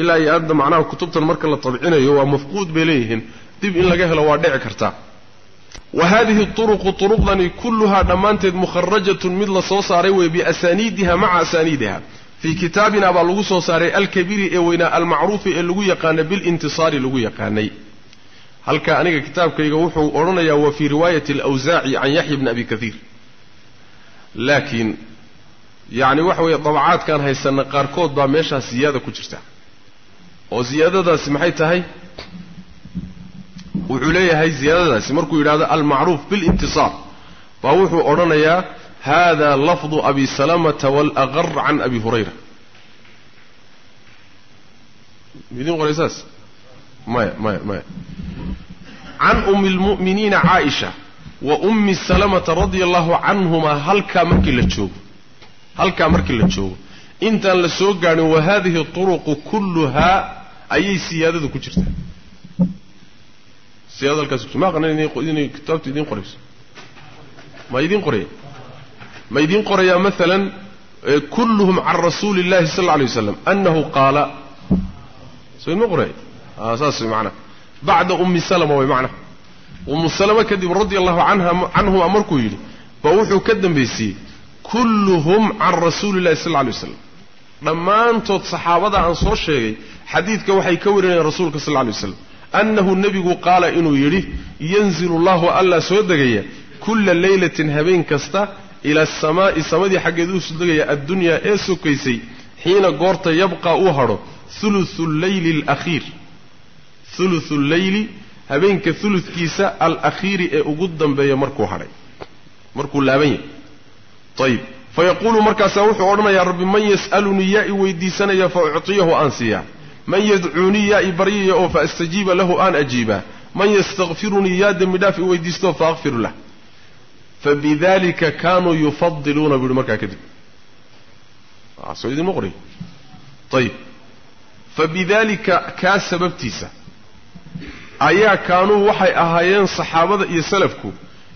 ilaa iyo adda macnaha kutubtan marka la tabcinayo waa mafquud bay leeyihiin. Dib in laga helo waa dhici kartaa wa haadihi turuqu turuqdani kulluhaa dhammaanteed mukharajatun mid la soo saaray wey biasaaniidiha maca asaaniidiha. Fii kitaabina baa lagu soo saaray alkabiiri ee weynaa almacruufi ee lagu yaqaana bilintisaari lagu yaqaanay. Halka aniga kitaabkayga wuxuu odhanayaa wa fii riwaayati alawsaaci can yaxya bni abi kaiir laakiin yacni waxa weeye dabacaadkaan haysanna qaarkood baa meeshaas ziyaada ku jirta. Oo ziyaadadaasi maxay tahay wuxuu leeyahay ziyaadadaasi. Markuu yidhahdo almacruuf bilintisaar baa wuxuu odhanayaa hada lafdu abi salamata walaqar can abi hurayra. Midin qoray saas? Maya maya maya. Can ummi lmu'miniina caaisha wa ummi salamata radia allahu canhumaa halkaa markii la joogo halkaa markii la joogo intaan la soo gaadhin wa hadihi turuqu kulluhaa ayay siyaadadu ku jirtaa siyaadada halkaas ma aqanan inay kitaabtu idiin qorayso ma idiin qoraya ma idiin qorayaa maalan kulluhum can rasuuli illahi sal alay waslam annahu qaala soo idma qoraya saas way bacda ummi salama way macnaha ummu salama kadib radia allahu canha canhuma markuu yidhi ba wuxuu ka dambaysiiyey kulluhum can rasuuli illahi sal alay waslam dhammaantood saxaabada aan soo sheegay xadiidka waxay ka warinayaan rasuulka sal alay waslam annahu nebigu qaala inuu yidhi yanzilu allahu allaa soo degaya kulla leylatin habeen kasta ila asamaa'i samadii xaggeed uu soo degaya addunyaa ee sokaysay xiina goorta yabqa uu hadho huluthu leyli alakhiir huluthu lleyli habeenka huludkiisa alakhiiri ee ugu dambeeya markuu hadhay markuu laaban yahay ayib fayaquulu markaasaa wuxuu odhanayaa rabbi man yas'alunii yaa i weydiisanaya fa uctiyahu aan siiyaa man yadcuunii yaa i baryaya oo fa astajiiba lahu aan ajiibaa man yastakfirunii yaa dembi dhaaf i weydiistoo fa akfiru lah. Fabidalika kaanuu yufadiluuna buu yihi markaa kadib. Soo idinma qoray ayib fabidalika kaa sababtiisa. Ayaa kaanuu waxay ahaayeen saxaabada iyo salafku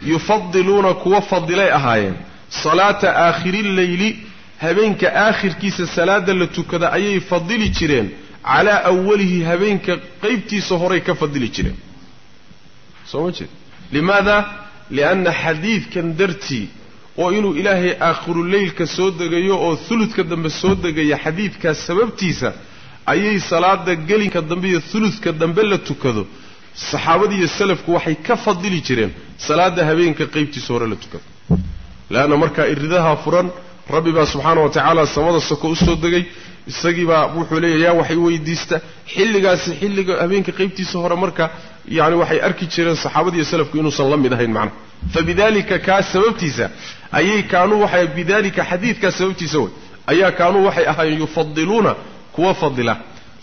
yufadiluuna kuwa fadilay ahaayeen. Salaata aakhirilleyli habeenka aakhirkiisa salaada la tukada ayay fadili jireen calaa awalihi habeenka qaybtiisa horay ka fadili jireen soo ma jeed limaada? Lianna xadiidkan dartii oo inuu ilaahay aakhiruleylka soo degayo oo huludka dambe soo degaya xadiidkaas sababtiisa ayay salaada gelinka dambe iyo huludka dambe la tukado. Saxaabadii iyo salafku waxay ka fadili jireen salaada habeenka qaybtiisa hore la tukado. Leanna markaa iridaha furan rabbi baa subxaana wa tacaala samada soko u soo degay isagiibaa wuxuu leeyahy yaa waxay weydiista. Xilligaasi xilliga habeenka qaybtiisa hore marka yani waxay arki jireen saxaabadiiyo salafku inuusan la mid ahayn macnaha fabidalika kaa sababtiisa ayay kaanuu waxay bidalika xadiidkaa sababtiisa wey ayaa kaanuu waxay ahaayeen yufadiluuna kuwa fadila.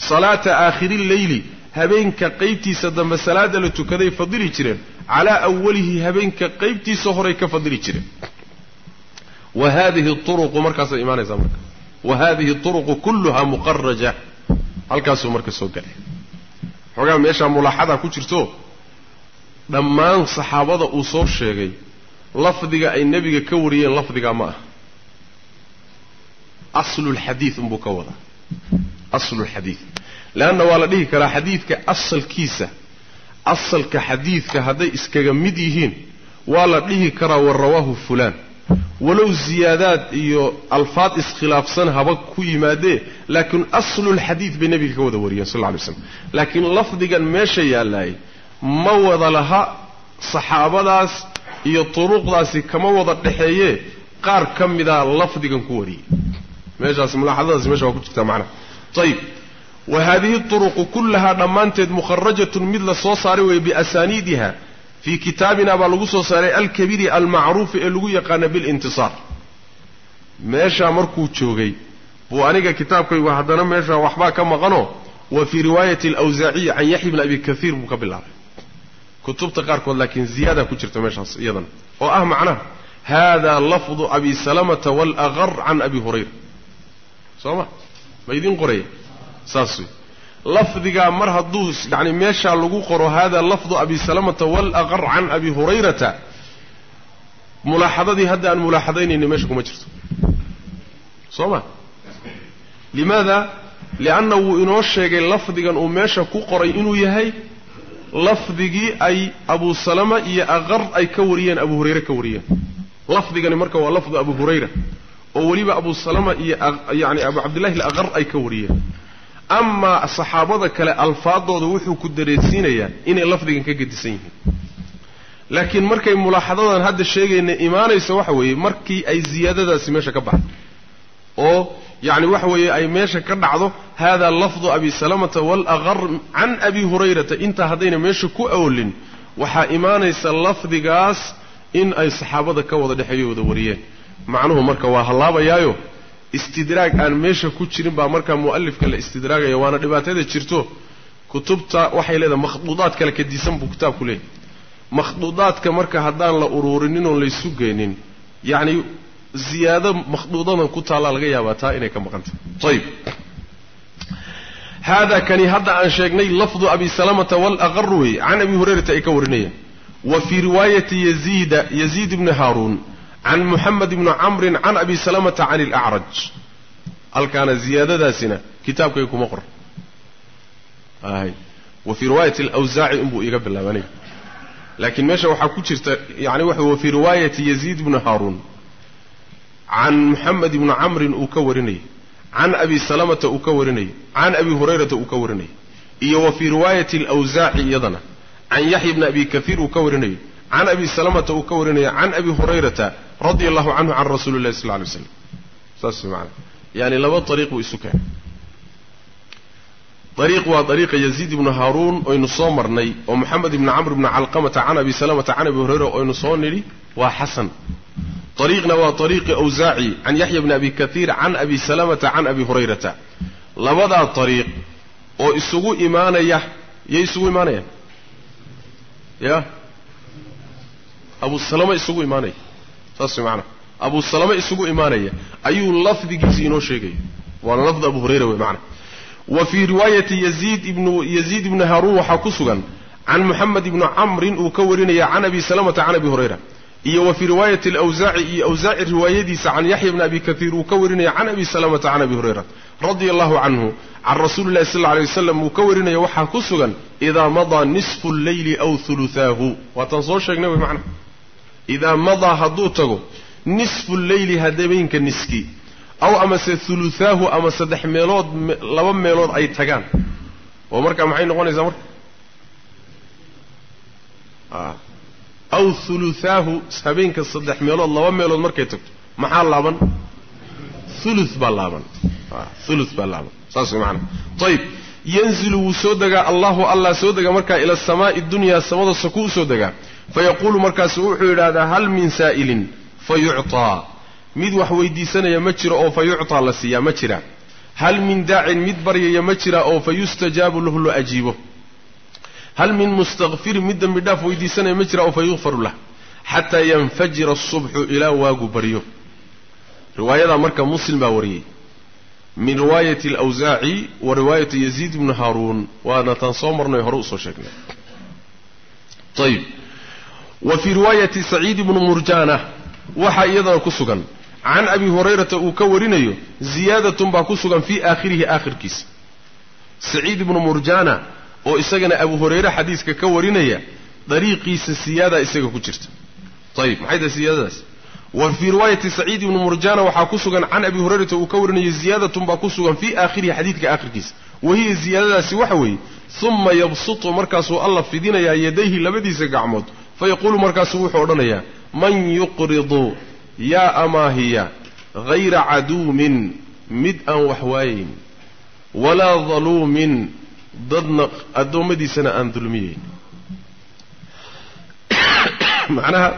Salaata aakhiri lleyli habeenka qaybtiisa dambe salaada la tukaday fadili jireen calaa awalihi habeenka qaybtiisa horay ka fadili jireen. Wa hadihi uruqu markaasay imaanaysaa marka wa hadihi turuqu kulluha muqaraja halkaasuu marka soo galay. Xoogaa meeshaa mulaaxadaa ku jirto dhammaan saxaabada uu soo sheegay lafdiga ay nebiga ka wariyeen lafdigaa ma ah aslulxadiid unbuu ka wadaa. Aslulxadiid leanna waa la dhihi karaa xadiidka asalkiisa. Asalka xadiidka hadday iskaga mid yihiin waa la dhihi karaa wa rawaahu fulaan walow ziyaadaad iyo alfaad iskhilaafsan haba ku yimaadee laakiin aslulxadiid bay nebiga ka wada wariyeen sal lla lay slam laakiin lafdigan meesha yaallaayay ma wada laha saxaabadaas iyo turuqdaasi kama wada dhexeeyee qaar ka mida lafdigan ku wariyey meeshaas mulaaxadadaasi meesha waa ku jirtaa macnaha ayib wa haadihi turuqu kullahaa dhammaanteed mukharajatun mid la soo saaray weeye biasaaniidiha fii kitaabina baa lagu soo saaray alkabiiri almacruufi ee lagu yaqaana bilintisaar. Meeshaa markuu joogay buu aniga kitaabkaygu haddana meeshaa waxbaa ka maqanoo wa fii riwaayati alawsaaciyi can yaxya bni abi kaiir buu ka bilaabay. Kutubta qaarkood laakiin ziyaada ku jirta meeshaas iyadana oo ah macnaha hada lafdu abi salamata waalaqar can abi hurayra. Soo ma? Ma idiin qoraya saas wey lafdigaa mar hadduu yani meeshaa lagu qoro hada lafdu abi salamata waalaqar can abi hurayrata mulaaxadadii hadda aan mulaaxadaynayna meesha kuma jirto. Soo ma? Limaada? Lianna wuu inoo sheegay lafdigan uu meesha ku qoray inuu yahay lafdigii ay abu salama iyo aqar ay ka wariyeen abu hurayre ka wariyeen. Lafdigani marka waa lafdu abu hurayra oo weliba abu salama iyo yani abu cabdillahi alaqar ay ka wariyeen amaa saxaabada kale alfaadooda wuxuu ku dareensiinayaa inay lafdigan ka gedisan yihiin. Laakiin markay mulaaxadadan hadda sheegayna imaanaysa waxa weeye markii ay ziyaadadaasi meesha ka baxdo. Oo yani waxa weeye ay meesha ka dhacdo hada lafdu abi salamata waalaqar can abi hurayrata intaa haddayna meesha ku awlin waxaa imaanaysa lafdigaas in ay saxaabada ka wada dhexeeyo wada wariyeen. Macnuhu marka waa hallaabayaayo istidraag aan meesha ku jirin baa markaa mu'alifka la istidraagaya waana dhibaatada jirto. Kutubta waxay leedahay makhduudaad kale kadisan buu kitaabku leeyahy makhduudaadka marka haddaan la uruurinin oon laysu geynin yacni ziyaado makhduudadan ku taallaa laga yaabaa taa inay ka maqantah ayib hada kani hadda aan sheegnay lafdu abi salamata waalaqar wey can abi hurayrata ay ka warinayaan wa fii riwaayati yaziida yaziid ibni haaruun can muxamed ibni camrin can abi salamata can ilacraj halkaana ziyaadadaasina kitaabkay kuma ay wa fii riwaayati alawsaaci inbuu iiga bilaabanay laakiin meesha waxaa ku jirta yani waxa wa fii riwaayati yaziid ibni haaruun can muxamed ibni camrin uu ka warinayay can abi salamata uu ka warinayay can abi hurayrata uu ka warinayay iyo wa fii riwaayati alawsaaci iyadana can yaxya bni abi kaiir uu ka warinayo can abi salamata uu ka warinaya can abi hurayrata radia allahu canhu can rasuuli illahi sal ly slam saas maana yani laba ariiq buu isu keenay ariiq waa ariiqa yaziid ibnu haaruun oynu soo marnay oo moxamed ibni camr ibni calqamata can abi salamata can abi hurayra oynu soo nidhi waa xasan ariiqna waa ariiqi awsaaci can yaxya bni abi kaiir can abi salamata can abi hurayrata labadaa ariiq oo isugu imaanaya yay isugu imaanayaan ya abu salama isugu imaanaya. Saas way macanaa abu salama isugu imaanaya. Ayuu lafdigiisi inoo sheegaya. Waana lafdi abu hurayra wey macana wa fii riwaayati yaziid ibnu yaziid ibni haaruun waxaa ku sugan can moxamed ibni camrin uu ka warinaya can abi salamata can abi hurayra. Iyo wa fii riwaayati alawsaaci iyo awsaaci riwaayadiisa can yaxya bni abi kaiir uu ka warinaya can abi salamata can abi hurayra radia allahu canhu. Can rasuuli llahi sal alay waslam uu ka warinaya waxaa ku sugan idaa madaa nisfu lleyli aw hulutaahu waataan soo sheegnay wey macana idaa madaa hadduu tago nisfu lleyli habeenka niski aw amase hulutaahu ama saddex meelood laba meelood ay tagaan oo markaa maxay noqonaysaa marka aw hulutaahu habeenka saddex meelood laba meelood markay tagto maxaa laaban ulu baa laaban ulu baa laaban saas way macanaa ayib yanzilu wuu soo degaa allahu allah soo degaa markaa ila asamaai dunyaa samada saku u soo degaa fayaquulu markaasu wuxuu yidhahdaa hal min saa'ilin fa mid wax weydiisanaya ma jiro oo fa la siiyaa ma jira. Hal min daacin mid baryaya ma jira oo fa yustajaabu lahu loo ajiibo. Hal min mustakfirin mid dembi dhaaf weydiisanaya ma jira oo fa yukfaru lah. Xataa yanfajira asubxu ilaa waagu baryo. Riwaayadaa marka muslim baa wariyey. Min riwaayati alawsaaci wa riwaayati yaziid ibni haaruun. Waana taan soo marnay hore u soo sheegnay. Ayib wa fii riwaayati saciid ibni murjaana waxaa iyadana ku sugan. Can abi hurayrata uu ka warinayo ziyaadatun baa ku sugan fii aakhirihi aakhirkiisa saciid ibnu murjaana oo isagana abu hurayre xadiiska ka warinaya dariiqiisa siyaada isaga ku jirta. Ayib maxay tahay siyaadadaas? Wa fii riwaayati saciid ibni murjana waxaa ku sugan can abi hurayrata uu ka warinayo ziyaadatun baa ku sugan fii aakhirihi xadiidka aakhirkiisa wahiya ziyaadadaasi waxa weeye uma yabsutu markaasuu alla fidinayaa yadayhi labadiisa gacmood fayaquulu markaasuu wuxuu odhanayaa man yuqridu yaa amaahiya hayra caduumin mid aan wax waayayn walaa daluumin dadna addoommadiisana aan dulmiyeyn macnaha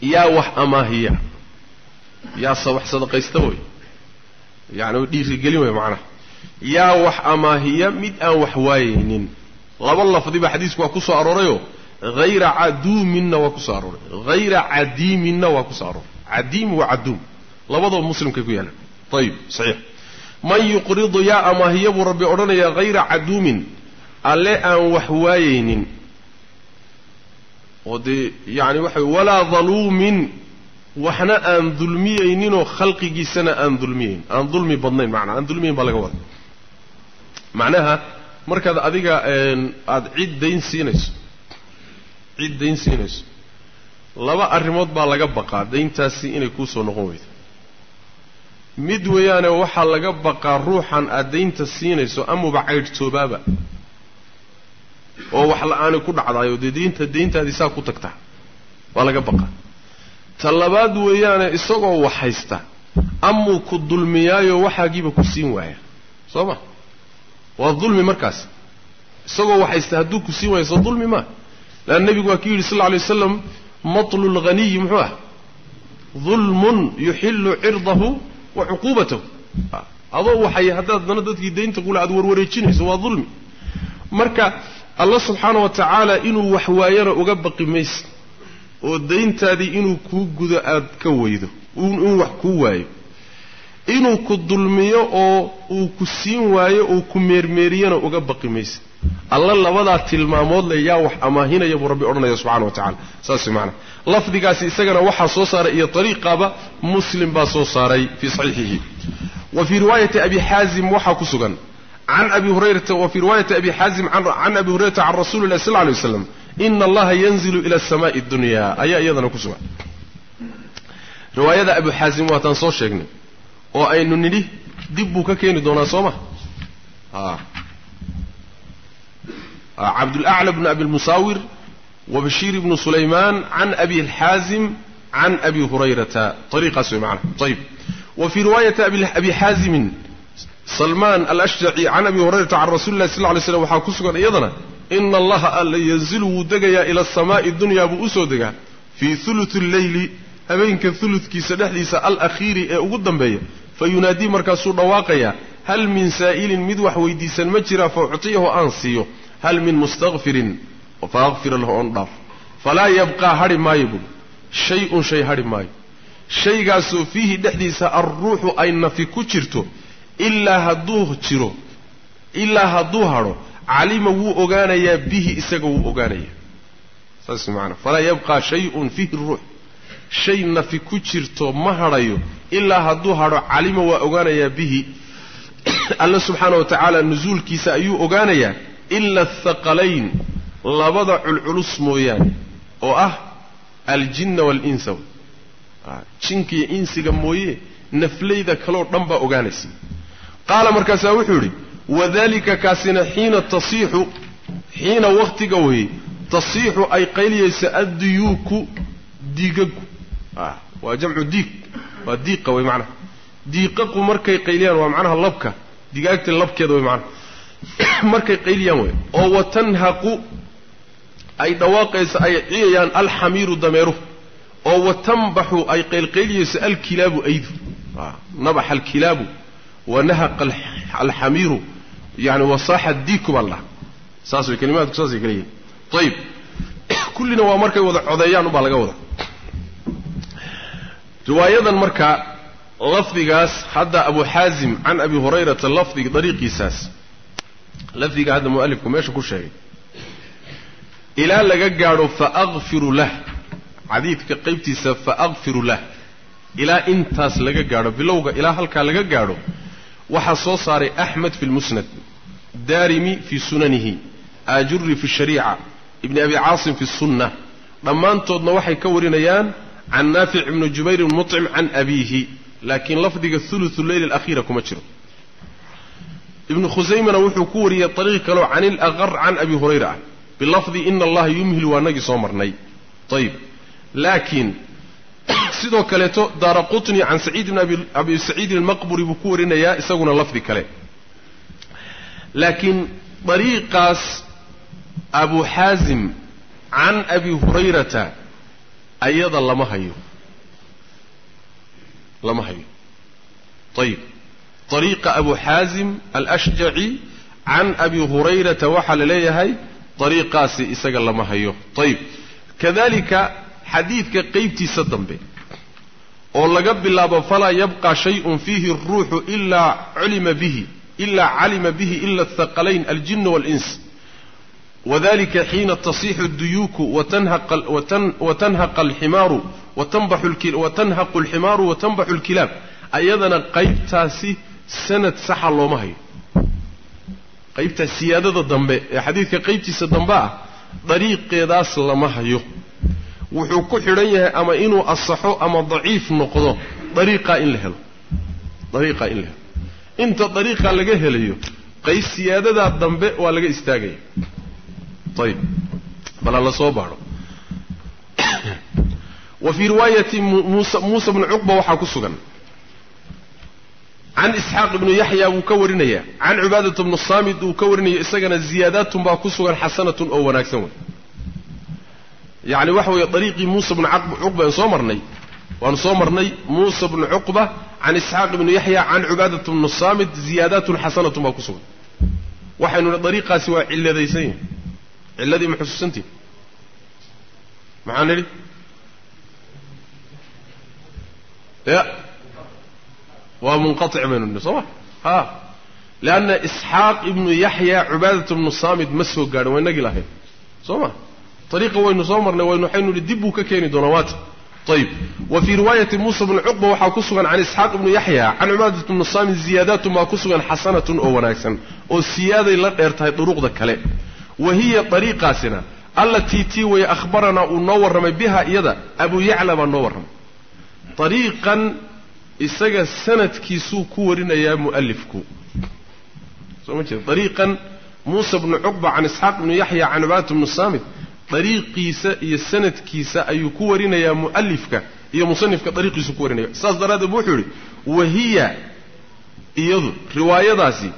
yaa wax amaahiya yaa wax sadaqaysta wey yani dhiirigelin wey macnaha yaa wax amaahiya mid aan wax waayaynin laba lafdi baa xadiisku waa ku soo aroorayoo hayra caduuminna waa ku soo arooray hayra cadiiminna waa ku soo arooray cadiim wa caduum labadaba muslimkay ku yaalaan ayib saxiix man yuqridu yaa amaahiya buu rabbi odhanayaa hayra caduumin alle aan wax waayaynin oo dee yani waxa walaa daluumin waxna aan dulmiyayninoo khalqigiisana aan dulmiyayn aan dulmi badnayn manaa aan dulmiyayn baa laga wada macnaha markaad adiga aada cid dayn siinayso cid dayn siinayso. Laba arrimood baa laga baqaa dayntaasi inay kuu soo noqon weydo mid weeyaane waxaa laga baqaa ruuxan aad daynta siinayso amuba caydhtoobaaba oo wax la'aani ku dhacdaayo dee daynta dayntaadii saa ku tagtaa waa laga baqaa. Ta labaad weeyaane isagoo wax haysta amuu ku dulmiyaayo waxaagiiba ku siin waaya. Soo ma? Waa dulmi markaas. Isagoo wax haysta hadduu ku siin waayo soo dulmi maa leanna nebigu waa ki yidhi sal lla alay waslam matlu lghaniyi muxuu ah dulmun yuxillu cirdahu wa cuquubatahu. Adoo waxay haddaad dana dadkii daynta kule aad warwareejinayso waa dulmi marka alla subxaana wa tacaala inuu wax waayana uga baqi mayse oo dayntaadii inuu kuu gudo aad ka weydo inuu wax kuu waayo. Inuu ku dulmiyo oo uu ku siin waayo uu ku meermeeriyana uga baqi mayse alla labadaa tilmaamood le yaa wax amaahinaya buu rabbi odhanaya subxana wa tacala saas maana lafdigaasi isagana waxaa soo saaray iyo ariiqaaba muslim baa soo saaray fii saxiixihi. Wa fii riwaayati abi xaazim waxaa ku sugan can abi hurayrata wa fii riwaayati abi xaazim can abi hurayrata can rasuli llahi sal alay waslam ina allaha yanzilu ila asamaai dunya. Ayaa iyadana ku sugan. Riwaayada abu xaazim waataan soo sheegnay oo aynu nidhi dib buu ka keeni doonaa soo ma cabdulacla bn abi lmusaawir wa bashiir ibnu sulaymaan can abi alxaazim can abi hurayrata. Ariiqaas wey macana ayib wa fii riwaayati abi xaazimin salmaan alashjaci can abi hurayrata can rasuli llahi sal lla alay slam waxaa ku sugan iyadana ina allaha alla yanzilu wuu degayaa ila asamaai dunya buu u soo degaa fii huluti lleyli habeenka huludkiisa dhexdiisa alakhiiri ee ugu dambeeya. Fa yunaadii markaasuu dhawaaqayaa hal min saa'ilin mid wax weydiisan ma jira fa uctiyahu aan siiyo hal min mustakfirin fa akfira lahu oon dhaaf falaa yabqaa hadhi maayo buui shay-un shay hadhi maayo shaygaasoo fiihi dhexdiisa alruuxu ay nafi ku jirto ilaa hadduu jiro ilaa hadduu hadho calima wuu ogaanayaa bihi isaga wuu ogaanayaa saas macanaa falaa yabqaa shay-un fiihi ruux shay nafi ku jirto ma hadhayo ilaa hadduu hadho calima waa ogaanayaa bihi alla subxaana wa tacaala nusuulkiisa ayuu ogaanayaa ila athaqalayn labada culculus mooyaane oo ah aljinna waalinsa jinkiiyo insiga mooye naflayda kaloo dhan baa ogaanaysa. Qaala markaasaa wuxuu yidhi wadalika kaasina xiina tasiixu. Xiina wakhtiga weeye tasiixu ay qayliyayso adduyuuku diigagu. Waa jamcu diig waa diiqa wey macnaha. Diiqaqu markay qayliyaan waa macnaha labka digaagta labkeeda way macnaha [COUGHS] markay qayliyaan wey oo watanhaqu ay dhawaaqayso ay ciyayaan alxamiiru dameeruhu oo watanbaxu ay qaylqayliyayso alkilaabu aydu. Nabaxa alkilaabu wanahaqa alxamiiru. Yani wasaaxa diiku baa ladhaha saas way kalimaadku saasay kala yihiin ayib [COUGHS] kullina waa markay wada codeeyaan ubaa laga wada riwaayadan marka lafdigaas hadda abu xaazim can abi hurayrata lafdig dariiqiisaas lafdiga hadda mualifku meesha ku sheegay. Ilaa laga gaadho faakfiru lah. Xadiidka qaybtiisa faakfiru lah. Ilaa intaas laga gaadho bilowga ilaa halkaa laga gaadho waxaa soo saaray axmed fi lmusnad daarimi fii sunanihi aajuri fi shariica ibni abi caasim fi sunna dhammaantoodna waxay ka warinayaan can naafic ibni jubayr mucim can abiihi. Laakiin lafdiga uluثu leyl alakhiira kuma jiro ibnu khusaymana wuxuu ku wariyey ariiq kaleo can ilaqar can abi hurayra ah. Bilafdi ina allaha yumhil waa nagii soo marnay. Ayib laakiin sidoo kaleeto daara qutni can saciid bn abi saciidin almaqburi buu ku warinayaa isaguna lafdi kale. Laakiin dariiqaas abu xaazim can abi hurayrata ayada lama hayo. Lama hayo. Ayib ariiqa abu xaazim alashjaci can abi hurayrata waxaa la leeyahay dariiqaasi isaga lama hayo ayib kadalika xadiidka qeybtiisa dambe oo laga bilaabo falaa yabqa shayun fiihi aruuxu ilaa culima bihi ilaa calima bihi ila athaqalayn aljin wاlins wadalika xiina tasixu اduyuuku watanhaqa alximaaru watanhaqu alximaaru watanbaxu اlkilaab ayadana qaybtaasi sanad saxa looma hayo. Qaybtaas siyaadada dambe ee xadiidka qaybtiisa dambe ah dariiqeedaas lama hayo. Wuxuu ku xidhan yahay ama inuu asaxo ama daciif noqdo dariiqaa in la helo. Dariiqaa in la helo. Inta dariiqaa laga helayo qayb siyaadadaa dambe waa laga istaagaya. Ayib. Bal ha la soo baadho. [COUGHS] Wa fii riwaayati muusa bni cuqba waxaa ku sugan can isxaaq ibnu yaxya wuu ka warinayaa can cibaadata bnu saamid uu ka warinaya. Isagana ziyaadaatun baa ku sugan xasanatun oo wanaagsan wey. Yacni waxa weeye dariiqii muusa bnu cuqba aan soo marnay waanu soo marnay muusa bnu cuqba can isxaaq ibnu yaxya can cibaadata bnu saamid ziyaadaatun xasanatun baa ku sugan. Waxaynu nihi dariiqaasi waa cilladaysan yahay. Cilladii ma xusuusantihi maxaan nidhi ya waa munqatic baynu nidhi soo ma ha. Leanna isxaaq ibnu yaxya cibaadata bnu saamid ma soo gaadhin waa inagii lahayn soo ma? Ariiqa waynu soo marnay waynu waxaynu nihi dib buu ka keeni doonaa waata ayib wa fii riwaayati muusa bni cuqba waxaa ku sugan can isxaaq ibnu yaxya can cibaadati bnu saamid ziyaadaatun baa ku sugan xasanatun oo wanaagsan oo siyaaday la dheer tahay duruqda kale. Wa hiya ariiqaasina allatii tii weye ahbaranaa uu noo warramay biha iyada abu yacla baa noo warramay. Ariiqan isaga sanadkiisuu ku warinayaa mu'alifku soo ma jeed ariiqan muusa bnu cuqba can isxaaq ibnu yaxya can cibaadati bnu saamid dariiqiisa iyo sanadkiisa ayuu ku warinayaa mu'alifka iyo musanifka dariiqiisu ku warinaya saas daraaddeed bu wuxuu yidhi wahiya iyadu riwaayadaasi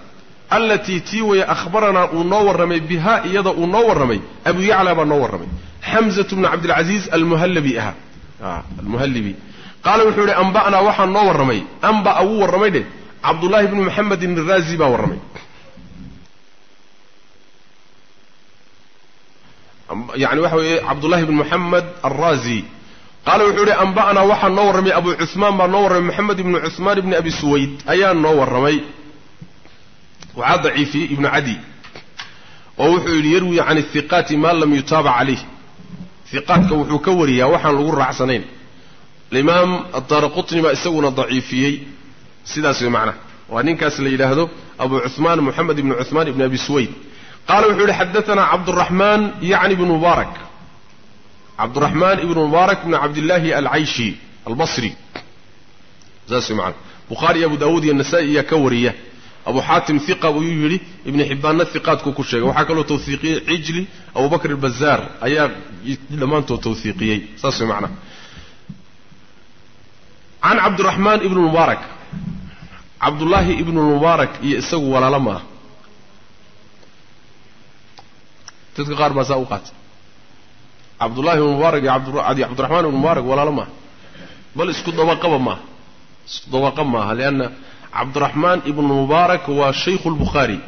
allatii tii weye akhbaranaa uu noo warramay bihaa iyada uu noo warramay abu yacla baa noo warramay. Xamzatu bnu cabdilcaziiz almuhallabi ahaa. Almuhallibi qaala wuxuu yidhi amba'naa waxaa noo warramay. Amba'a wuu warramay dheh. Cabdullaahi bnu maxamedin iraazi baa warramay. Yani waxa weeye cabdullahi bn moxamed alraazi qaala wuxuu ihi amba'naa waxaa noo warramay. Abu cuhmaan baa noo warramay. Moxamed ibnu cuhmaan ibni abi suwayd ayaa noo warramay. Waxaa daciifiyey ibnu cadi oo wuxuu yidhi yarwi can ihiqaati maa lam yutaabac calayh. Hiqaadka wuxuu ka wariyaa waxaan lagu raacsanayn alimaam addaara qutni baa isaguna daciifiyey. Sidaas way macnaha waa ninkaas la yidhaahdo abu cuhmaan moxamed ibni cuhmaan ibni abi suwayd. Qaala wuxuu yihi xadaanaa cabduraxmaan yacni ibnu mubaarak. Cabduraxmaan ibnu mubaarak bn cabdillaahi alcayshi albasri. Saas way macana bukhaari iyo abu daawuud iyo nasaa-i ayaa ka wariya abu xaatim hiqa buu yidhi ibnu xibbaanna hiqaadku ku sheegay. Waxaa kaloo tawhiiqiyey cijli abu bakr albazaar ayaa dhammaantood tawhiiqiyey saas way macnaha can cabdiraxmaan ibnu mubaarak. Cabdullaahi ibnulmubaarak iyo isagu walaalo ma ah dadka qaar baa saa u qaata cabdullahi ibnu mubaarak iyo cabdiraxmaan ibnu mubaarak walaalo maaha bal isku dabaqaba maaha isku dabaqa maaha lianna cabdiraxmaan ibnu mubaarak waa shaykhu lbukhaari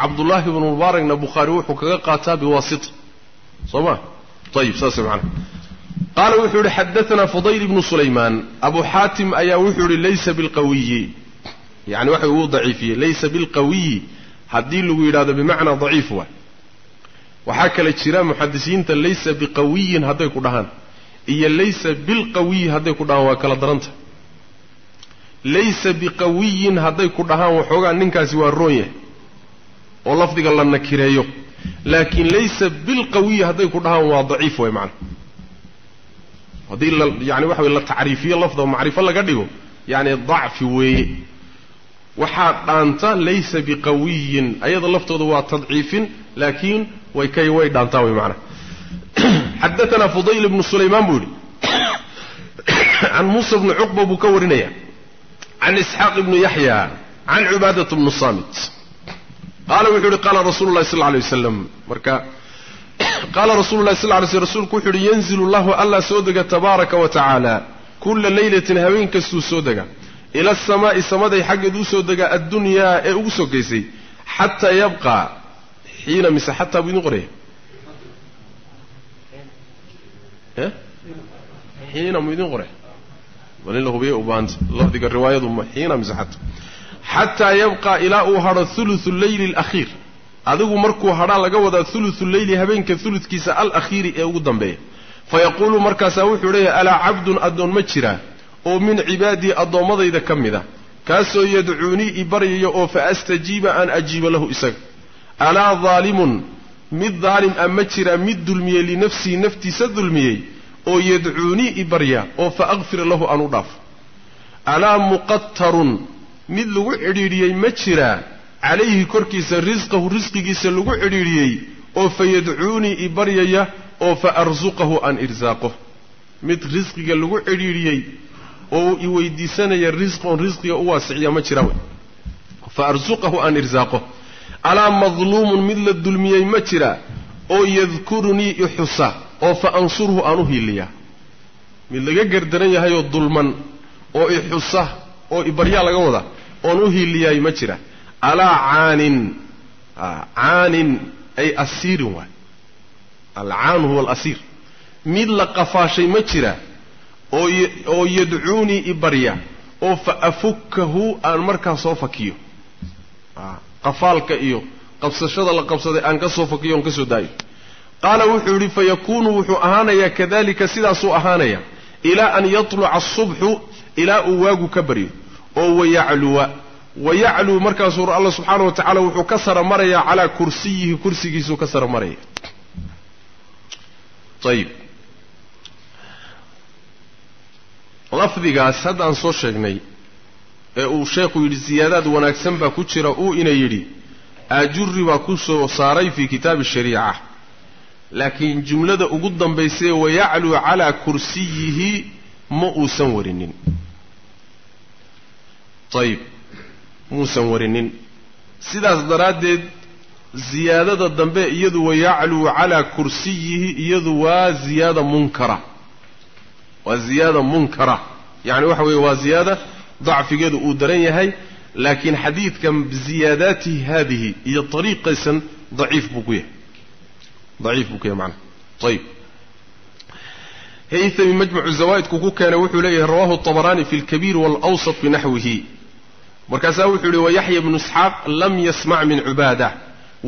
cabdullaahi ibnu mubaarakna bukhaari wuxuu kaga qaataa biwaasita soo ma? Ayib saas macana qaala wuxuu yihi xadaanaa fudayl ibnu sulaymaan. Abu xaatim ayaa wuxuu yihi laysa bilqawiyi yani waxa uu daciifiyey laysa bilqawiyi haddii lagu yidhahdo bimacnaa daciif waay. Waxaa kale jira muxadisiinta laysa biqawiyin hadday ku dhahaan iyo laysa bilqawiyi hadday ku dhahaan waa kala daranta. Laysa biqawiyin hadday ku dhahaan waxoogaa ninkaasi waa roon yahay oo lafdiga la nakireeyo. Laakiin laysa bilqawiyi hadday ku dhahaan waa daciif way macana haddii yani waxa wey la tacriifiyo lafda oo macrifo laga dhigo yani dacfi weeye. Waxaa dhaanta laysa biqawiyin ayada laftooda waa tadciifin laakiin way kay way dhaantaa way macana [CLEARS THROAT] xadaanaa fudayl ibnu sulaymaan buu yidhi. [CLEARS THROAT] Can muusa bni cuqba buu ka warinaya. Can isxaaq ibnu yaxya can cubaadat bnu saamit. Qaala wuxuu yihi qaala rasuulu lahi sal lla alay waslam marka qaala rasulu lahi lla alay sl rsulku wuxu uhi yanzilu llahu allah soo dega tabaaraka wa tacaala kulla leylatin habeen kastuu soo dega. Ila asamaa'i samaday xaggeed u soo degaa addunyaa ee ugu sokaysay xataa yabqa. Xiina mise xataa buu idin qoraya. Xiina mu idin qoraya bal in la hubiya u lafdiga riwaayadu xiina mise xataa xataa yabqa ilaa uu hadho thuluthu leyli alakhiir adigu markuu hadhaa laga wadaa thuluthu leyli habeenka thuludkiisa alakhiiri ee ugu dambeeya. Fayaquulu markaasaa wuxuu leeyahay alaa cabdun addoon ma jiraa oo min cibaadii addoommadayda ka mid a kaasoo yadcuunii i baryaya oo fa astajiiba aan ajiibo lahu isaga. Alaa daalimun mid daalim a ma jiraa mid dulmiyey linafsihi naftiisa dulmiyey oo yadcuunii i barya oo fa akfira lahu aan u dhaafo alaa muqatarun mid lagu cidhiidhiyey ma jiraa calayhi korkiisa risqahu risqigiisa lagu cidhiidhiyey oo fa yadcuunii i baryaya oo fa arsuqahu aan irsaaqo. Mid risqiga lagu cidhiidhiyey oo i weydiisanaya risq oon risqiga u waasiciya ma jira wey. Fa arsuqahu aan irsaaqo. Alaa madluumun mid la dulmiyey ma jira oo yadkurunii i xusa oo fa ansurhu aan u hiiliyaa mid laga gardaran yahayoo dulman oo i xusa oo i baryaa laga wada oon u hiiliyaay ma jira alaa caanin caanin ay asiirin waay. Alcaanu huwa alasiir mid la qafaashay ma jira oo yadcuunii i barya oo fa afukkahu aan markaa soo fakiyo. Qafaalka iyo qabsashada la qabsaday aan ka soo fakiyo oon ka soo daayo. Qaala wuxuu yidhi fayakuunu wuxuu ahaanayaa kadalika sidaasuu ahaanaya ilaa an yatluca asubxu ilaa uu waagu ka baryo oo wayacluwa wayacluu markaasuu alla subxaana wa tacala wuxuu ka sara marayaa calaa kursiyihi kursigiisuu ka sara maraya ayib lafdigaas haddaan soo sheegnay ee uu sheekhu yidhi siyaadaad wanaagsan baa ku jira uu ina yidhi aajurri baa ku soo saaray fii kitaabi shariica laakiin jumlada ugu dambaysay wayacluu calaa kursiyihi ma uusan warinin ayib muusan warinin sidaas daraaddeed ziyaadada dambe iyadu wayacluu calaa kursiyihi iyadu waa ziyaada munkara waa ziyaada munkara yacni waxa weeye waa ziyaada dacfigeedu uu daran yahay laakiin xadiidka biziyaadaatihi haadihi iyo ariiqaysan daciif buu ku yahay daciif buu ku yahay macana ayib haythami majmucu zawaa'idku ku keenay wuxuu leeyahay rawahu طabaraani fi اlkabiir wاlأwsط binaxwihi markaasaa wuxuu yihi wayaxya bnu isxaaq lam yasmac min cubaada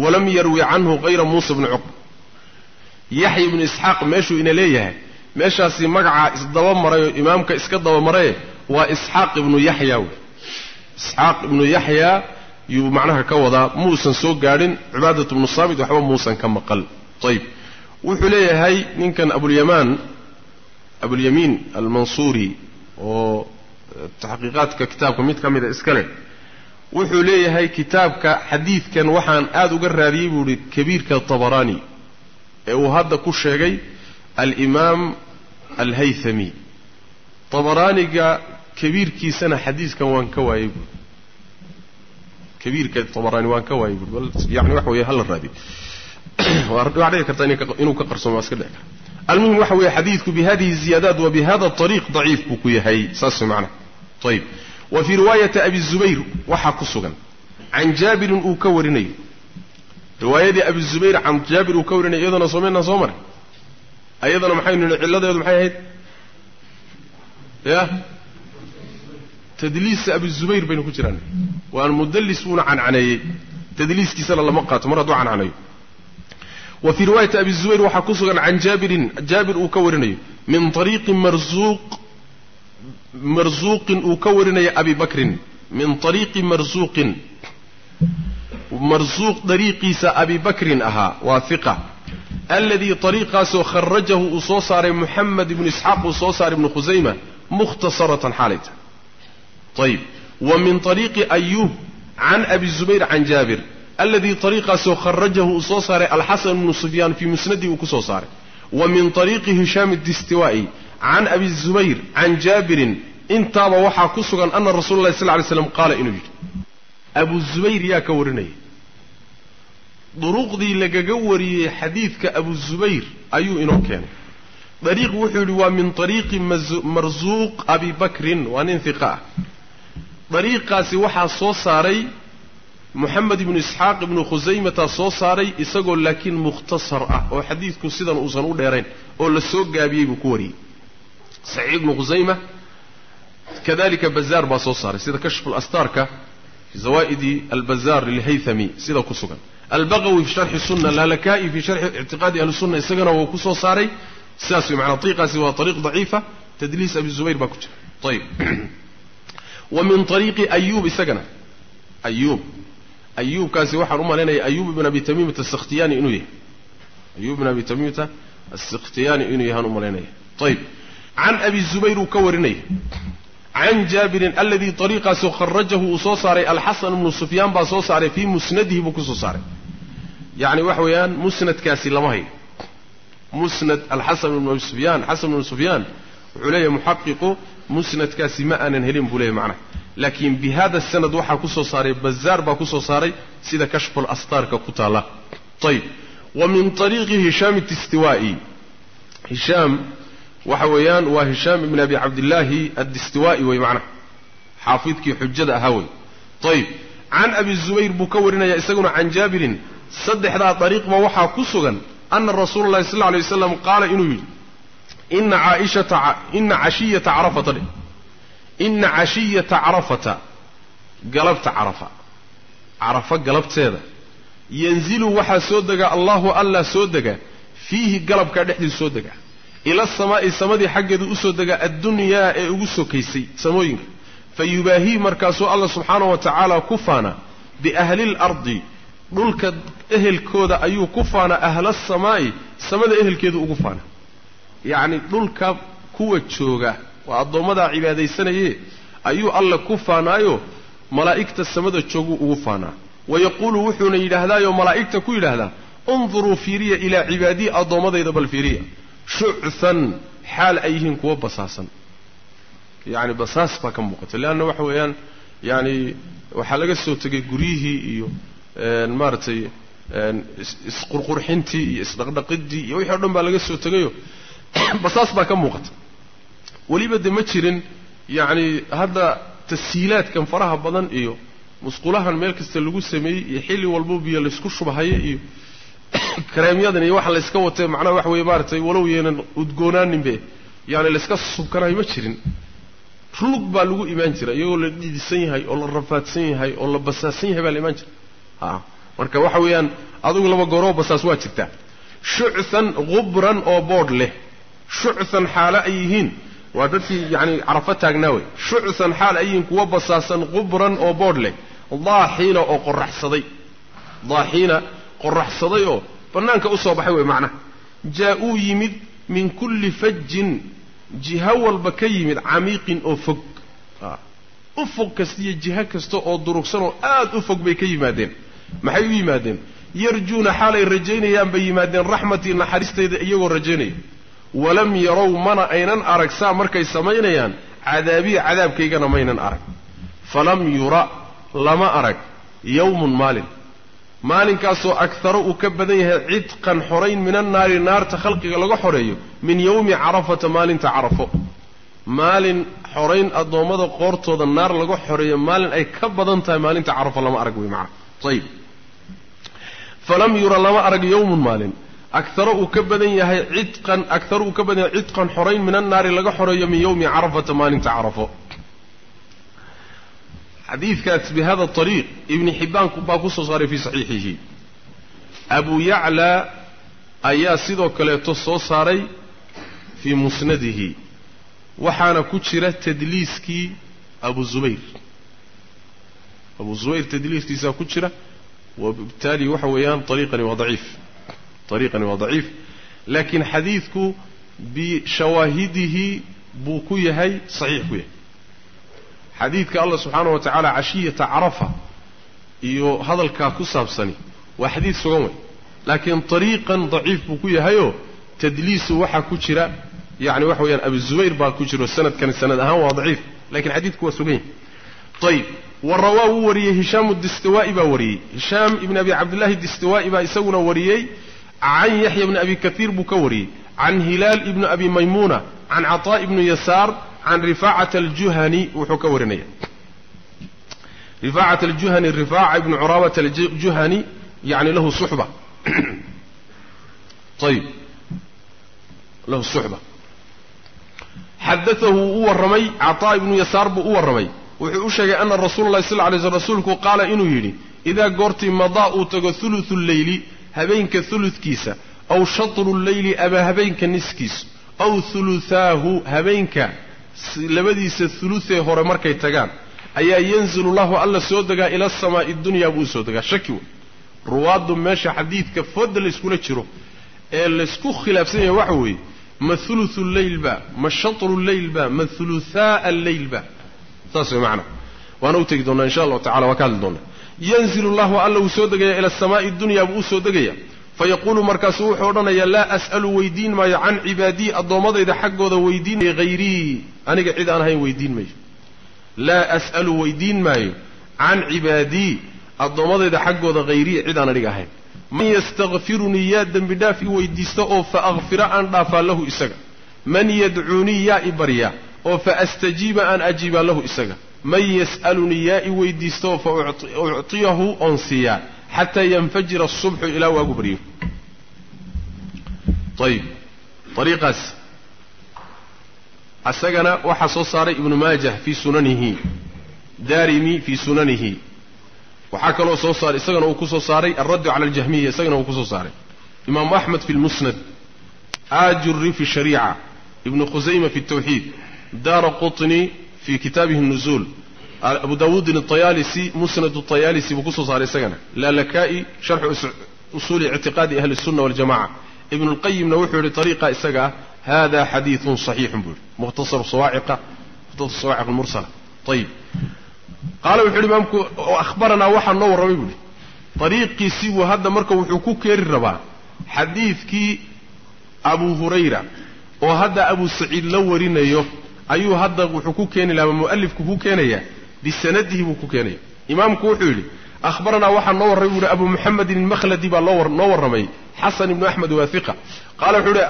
walam yarwi canhu hayra muusa bni cuqba. Yaxya ibnu isxaaq meeshuu ina leeyahay. Meeshaasi magacaa isdaba maray oo imaamka iska daba maraye waa isxaaq ibnu yaxya wey. Isxaaq ibnu yaxya yuu macnaha ka wadaa muusan soo gaadhin cibaadat bnu saamit waxba muusan ka maqal. Ayib wuxuu leeyahay ninkan abulyamaan abulyamiin almansuuri oo taxqiiqaadka kitaabka mid ka mida iska wuxuu leeyahay kitaabka xadiidkan waxaan aada uga raadiyey buu ihi kabiirka tabaraani ee uu hadda ku sheegay alimaam alhaythami tabaraaniga kabiirkiisana xadiiskan waan ka waayey buui kabiirka tabaraani waan ka waayey buui yani waxa weeye hala raadiyo waa dhici karta inuu ka qarsoomo iska dhici kara almuhim waxa weeye xadiidku bihadihi ziyaadaat wa bihada ariiq daciif buu ku yahay saas way ayib wa fii riwaayati abi zubayr waxaa ku sugan. Can jaabirin uu ka warinayo riwaayadii abi zubayr can jaabir uu ka warinayo iyadana soomaynaa soo maray. Ayadana maxaynu nihi cilladeedu maxay ahayd? Ya? Tadliisa abi zubayr baynu ku jiraan. Waan mudallis buuna cancaneeyey. Tadliiskiisana lama qaato mar hadduu cancaneeyo. Wa fii riwaayati abi zubayr waxaa ku sugan can jaabirin jaabir uu ka warinayo min ariiqi marzuuq marzuuqin uu ka warinaya abi bakrin. Min ariiqi marzuuqin marzuuq dariiqiisa abi bakrin ahaa waa hiqa aladii ariiqaasoo kharajahu uu soo saaray muxamed ibnu isxaaq uu soo saaray ibnu khusayma mukhtasaratan xaalayta ayib wa min ariiqi ayuub can abi zubayr can jaabir. Aladii ariiqaasoo kharajahu uu soo saaray alxasan ibnu sufyaan fii musnadii uu ku soo saaray. Wa min ariiqi hishaam distiwaa'i can abi zubayr can jaabirin intaaba waxaa ku sugan ana rasuula llahi sal ly slam qaala inuu yidhi abu zubayr yaa ka warinaya duruqdii lagaga wariyey xadiidka abu zubayr ayuu inoo keenay dariiq wuxuu yidhi waa min ariiqi marzuuq abi bakrin waa nin hiqa ah dariiqaasi waxaa soo saaray moxamed ibnu isxaaq ibnu khusaymataa soo saaray isagoo laakiin mukhtasar ah oo xadiidku sidan uusan u dheerayn oo la soo gaabiyey buu ku wariyey saxiix ibnu khusayma kadalika bazaar baa soo saaray. Sida kashfu lastaarka fi zawaa'idi albazaar lilhaythami sida ku sugan. Albaqawi fi sharxi sunna laalaka'i fi sharxi ictiqaadi ahli isagana wuu ku soo saaray. Sidaas way macanaa ariiqaasi waa ariiq daciifa. Tadliis abi zubayr baa ku jira. Ayib wa min ariiqi ayuub isagana. Ayuub ayuubkaasi waxaan u malaynaya ayuub ibn abi tamiimata asakhtiyaani inuu yahay. Ayuub ibn abi tamiimata asakhtiyaani inuu yahaan u malaynaya ayib can abi zubayr uu ka warinaya can jaabirin aladii ariiqaasoo kharajahu uu soo saaray alxasan ibnu sufyaan baa soo saaray fii musnadihi buu ku soo saaray yacni waxa weeyaan musnadkaasi lama hayo musnad alxasan ibnu abi sufyaan xasan ibnu sufyaan wuxuu leeyahay muxaqiqu musnadkaasi ma aanan helin buu leeyahy macnaha laakiin bi sanad waxaa ku soo saaray bazaar baa ku soo saaray sida kashful astaarka ku taalla ayib wa min ariiqi hishaam tistiwaa'i hishaam waxa weeyaan waa hishaam ibn abi cabdillaahi addistiwaa'i wey macnaha xaafidkii xujada ahaa wey ayib can abi zubayr buu ka warinaya isaguna can jaabirin saddexdaa dariiqba waxaa ku sugan ana rasuula llahi sal lla alay waslam qaala inuu yidhi ina caaishata ina cashiyata carafata dhe ina cashiyata carafata galabta carafa. Carafa galabteeda. Yanzilu waxaa soo dega allahu allah soo dega fiihi galabkaa dhexdiisa soo dega ila samaa'i samadii xaggeedu u soo dega addunyaa ee ugu sokaysay samooyinka. Fa yubaahii markaasuu allah subxaanahu wa tacaala ku faana biahli lardi dhulka ehelkooda ayuu ku faana ahla samaa'i samada ehelkeedu ugu faana. Yacni dhulka kuwa jooga waa addoommadaa cibaadaysanaye ayuu alla ku faanaayo malaa'igta samada jooguu ugu faanaa wayaquulu wuxuuna yidhaahdaayoo malaa'igta ku yidhaahdaa unduruu fiiriya ilaa cibaadii addoommadayda bal fiiriya shuchan xaal ay yihiin kuwa basaasan yacni basaas baa ka muuqata leanna waxa weeyaan yacani waxaa laga soo tegay guryihii iyo maaragtay isqurqurxintii iyo isdhaqdhaqidii iyo wixii o dhan baa laga soo tegayo basaas baa ka muuqata weliba de ma jirin yacni hadda tashiilaadkan faraha badan iyo musqulahan meel kasta lagu sameeyey iyo xilli walbo biyo laysku shubhaye iyo kareemyadan iyo waxa layska watee macnaha waxa weeye maaratay walow yeenan udgoonaaninbe yani layska subkanayo ma jirin. Rulug baa lagu imaan jira iyagoo la dhidisan yahay oo la rafaadsan yahay oo la basaasan yahay baa la imaan jira a marka waxa weeyaan adugu laba gooroo basaas waa jirtaa shuchan qubran oo boodh leh. Shuchan xaalo ay yihiin. Waa dadkii yani carafo taagnaa wey shuchan xaal ay yihiin kuwa basaasan qubran oo boodh leh. Daaxiina oo qoraxsaday daaxiina qoraxsaday oo bannaanka u soo baxay wey macnaha jaa-uu yimid min kulli fajin jiho walba ka yimid camiiqin oo fog. U fog kasta iyo jiho kasta oo durugsan oo aad u fog bay ka yimaadeen. Maxay u yimaadeen? Yarjuuna xaalay rajaynayaan bay yimaadeen raxmatii naxariistayda iyagoo rajaynaya. Walam yarow mana aynan arag saa markay samaynayaan cadaabii cadaabkaygana maynan arag. Falam yura lama arag. Yowmun maalin maalinkaasoo akaro uu ka badan yahay cidqan xorayn min annaari naarta khalqiga laga xoreeyo min yowmi carafata maalinta carafo. Maalin xorayn addoommada qoortooda naar laga xoreeyo maalin ay ka badan tahay maalinta carafo lama arag wey macana ayib falam yura lama arag yowmun maalin. Akaro uu ka badan yahay cidqan akaro uu ka badan yahay cidqan xorayn min annaari laga xoreeyo min yowmi carafata maalinta carafo xadiidkaas bihada ariiq ibni xibbaan baa ku soo saaray fii saxiixihi. Abu yacla ayaa sidoo kaleeto soo saaray fii musnadihi waxaana ku jira tadliiskii abu zubayr. Abu zubayr tadliiskiisaa ku jira wabitaali waxa weeyaan ariiqani waa daciif ariiqani waa daciif laakiin xadiidku bishawaahidihi buu ku yahay saxiix ku yahay xadiidka allah subxaana wa tacaala cashiyata carafa iyo hadalkaa ku saabsani waa xadiid sugan wey laakiin ariiqan daciif buu ku yahayoo tadliisu waxaa ku jira yani waxa weyaan abu zubayr baa ku jiro sanadkani sanad ahaan waa daciif lakiin xadiidku waa sugan yahay. Ayib wa rawaa wuu wariyey hishaamu distiwaa'i baa wariyey. Hishaam ibni abi cabdillahi distiwaa'i baa isaguna wariyey. Can yaxya bni abi kaiir buu ka wariyey. Can hilaal ibni abi maymuuna can caطaa ibni yasaar can rifaacata aljuhani wuxuu ka warinaya rifaacata aljuhani rifaaca ibni curaabata aljuhani yani lahu suxba ayib lahu suxba xadaahu wuu u warramay caطaa ibnu yasaar buu u warramay wuxuu u sheegay ana rasuula llahi sal lay sl rasuulku qaala inuu yidhi idaa goortii madaa uu tago huluثu lleyli habeenka huludkiisa aw shatru lleyli ama habeenka niskiisa aw huluthaahu habeenka labadiisa hulutee hore markay tagaan ayaa yanzilu llahu alla soo degaa ila asamaa'i dunyaa buu u soo degaa. Shaki wey ruwaaddu meesha xadiidka fooda layskula jiro ee laysku khilaafsan yahay waxa weeye ma huluthu lleyl ba ma shatru lleyl ba ma huluthaa alleyl ba. Saas way macana waana u tegi doonaa insha allahu tacala waa ka hadli doonaa. Yanzilu llahu alla wuu soo degaya ila asamaa'i dunyaa buu u soo degaya fayaquulu markaasuu wuxuu odhanayaa laa as'alu weydiin maayo can cibaadii addoommadayda xaggooda weydiin maayo hayrii aniga cid aan ahayn weydiin maayo laa as'alu weydiin maayo can cibaadii addoommadayda xaggooda hayrii cid aan aniga ahayn man yastakfirunii yaa dembi dhaaf i weydiista oo fa akfira aan dhaafaa lahu isaga man yadcuunii yaa i barya oo fa astajiiba aan ajiibaa lahu isaga man yas'alunii yaa i weydiista oo fa uctiyahu oon siiyaa xataa yanfajira asubxu ilaa waagu baryo ayib ariiqaas isagana waxaa soo saaray ibnu maajah fii sunanihi daarimi fii sunanihi waxaa kaloo soo saaray isagana uu ku soo saaray alraddu cala aljahmiya isagana uu ku soo saaray imaamu axmed fi lmusnad aajuri fi shariica ibnu khusayma fi tawxiid daara qutni fi kitaabihi nuzuul abu dawuudin ayaalisi musnad ayaalisi buu kusoo saaray isagana lalaka'i sharxu usuuli ictiqaadi ahli الsuna waljamaca ibn اlqayimna wuxuu yihi ariiqa isaga ah hada xadiiثun صaxiixun buu yihi mukhtasar sawaaciqa mukhtasar sawaaciq mursala ayib qaala wuxu yihi imaamku ahbaranaa waxaa noo warramay buu yihi ariiqiisii buu hadda marka wuxuu ku keeri rabaa xadiidkii abu hurayra oo hadda abu saciid la warinayo ayuu hadda wuxuu ku keeni lahaa mualifku ku keenaya bisanadihi buu ku keenaya imaamku wuxuu yidhi ahbaranaa waxaa noo warramay buu yihi abu muxamedin ilmakhladi baa noo warramay. Xasan ibnu axmed waa hiqa qaala wuxuu yihi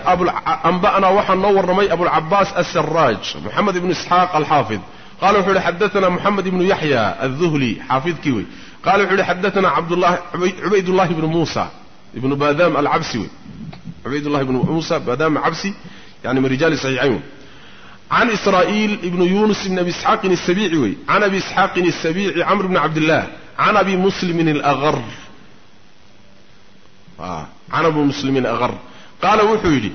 amba'naa waxaa noo warramay abulcabaas asaraaj moxamed ibnu isxaaq alxaafid. Qala wuxuu yihi xadaana moxamed ibnu yaxya alduhli xaafidkii wey. Qala wuxuu yihi xadaana cubaydullahi ibnu muusa ibnu badam alcabsi wey. Cubaydullahi ibnu muusa badam cabsi yani min rijaali saxiixayn. wey can israa'iil ibnu yunus ibn abi isxaaqin asabiici wey can abi isxaaqin asabiici camr bni cabdillah can abi muslimin alaqar can abi muslimin alaqar qaala wuxuu yidhi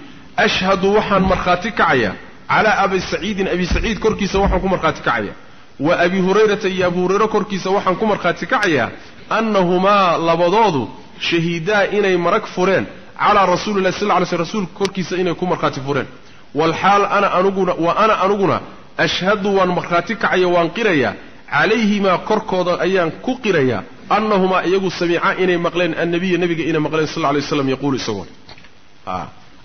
ashhadu waxaan markhaati kacaya calaa abi saciidin abi saciid korkiisa waxaan ku markhaati kacaya wa abi hurayrata iyo abu hurayre korkiisa waxaan ku markhaati kacayaa annahumaa labadoodu shahiidaa inay marag fureen calaa rasuuli llahi sal lla ly sl rasuulka korkiisa inay ku markhaati fureen walxaal ana anuguna wa ana anuguna ashhadu waan markhaati kacaya waan qirayaa calayhimaa korkooda ayaan ku qirayaa annahumaa iyagu samiica inay maqleen annabiya nabiga inay maqleen sal lay slam yaquulu isagoo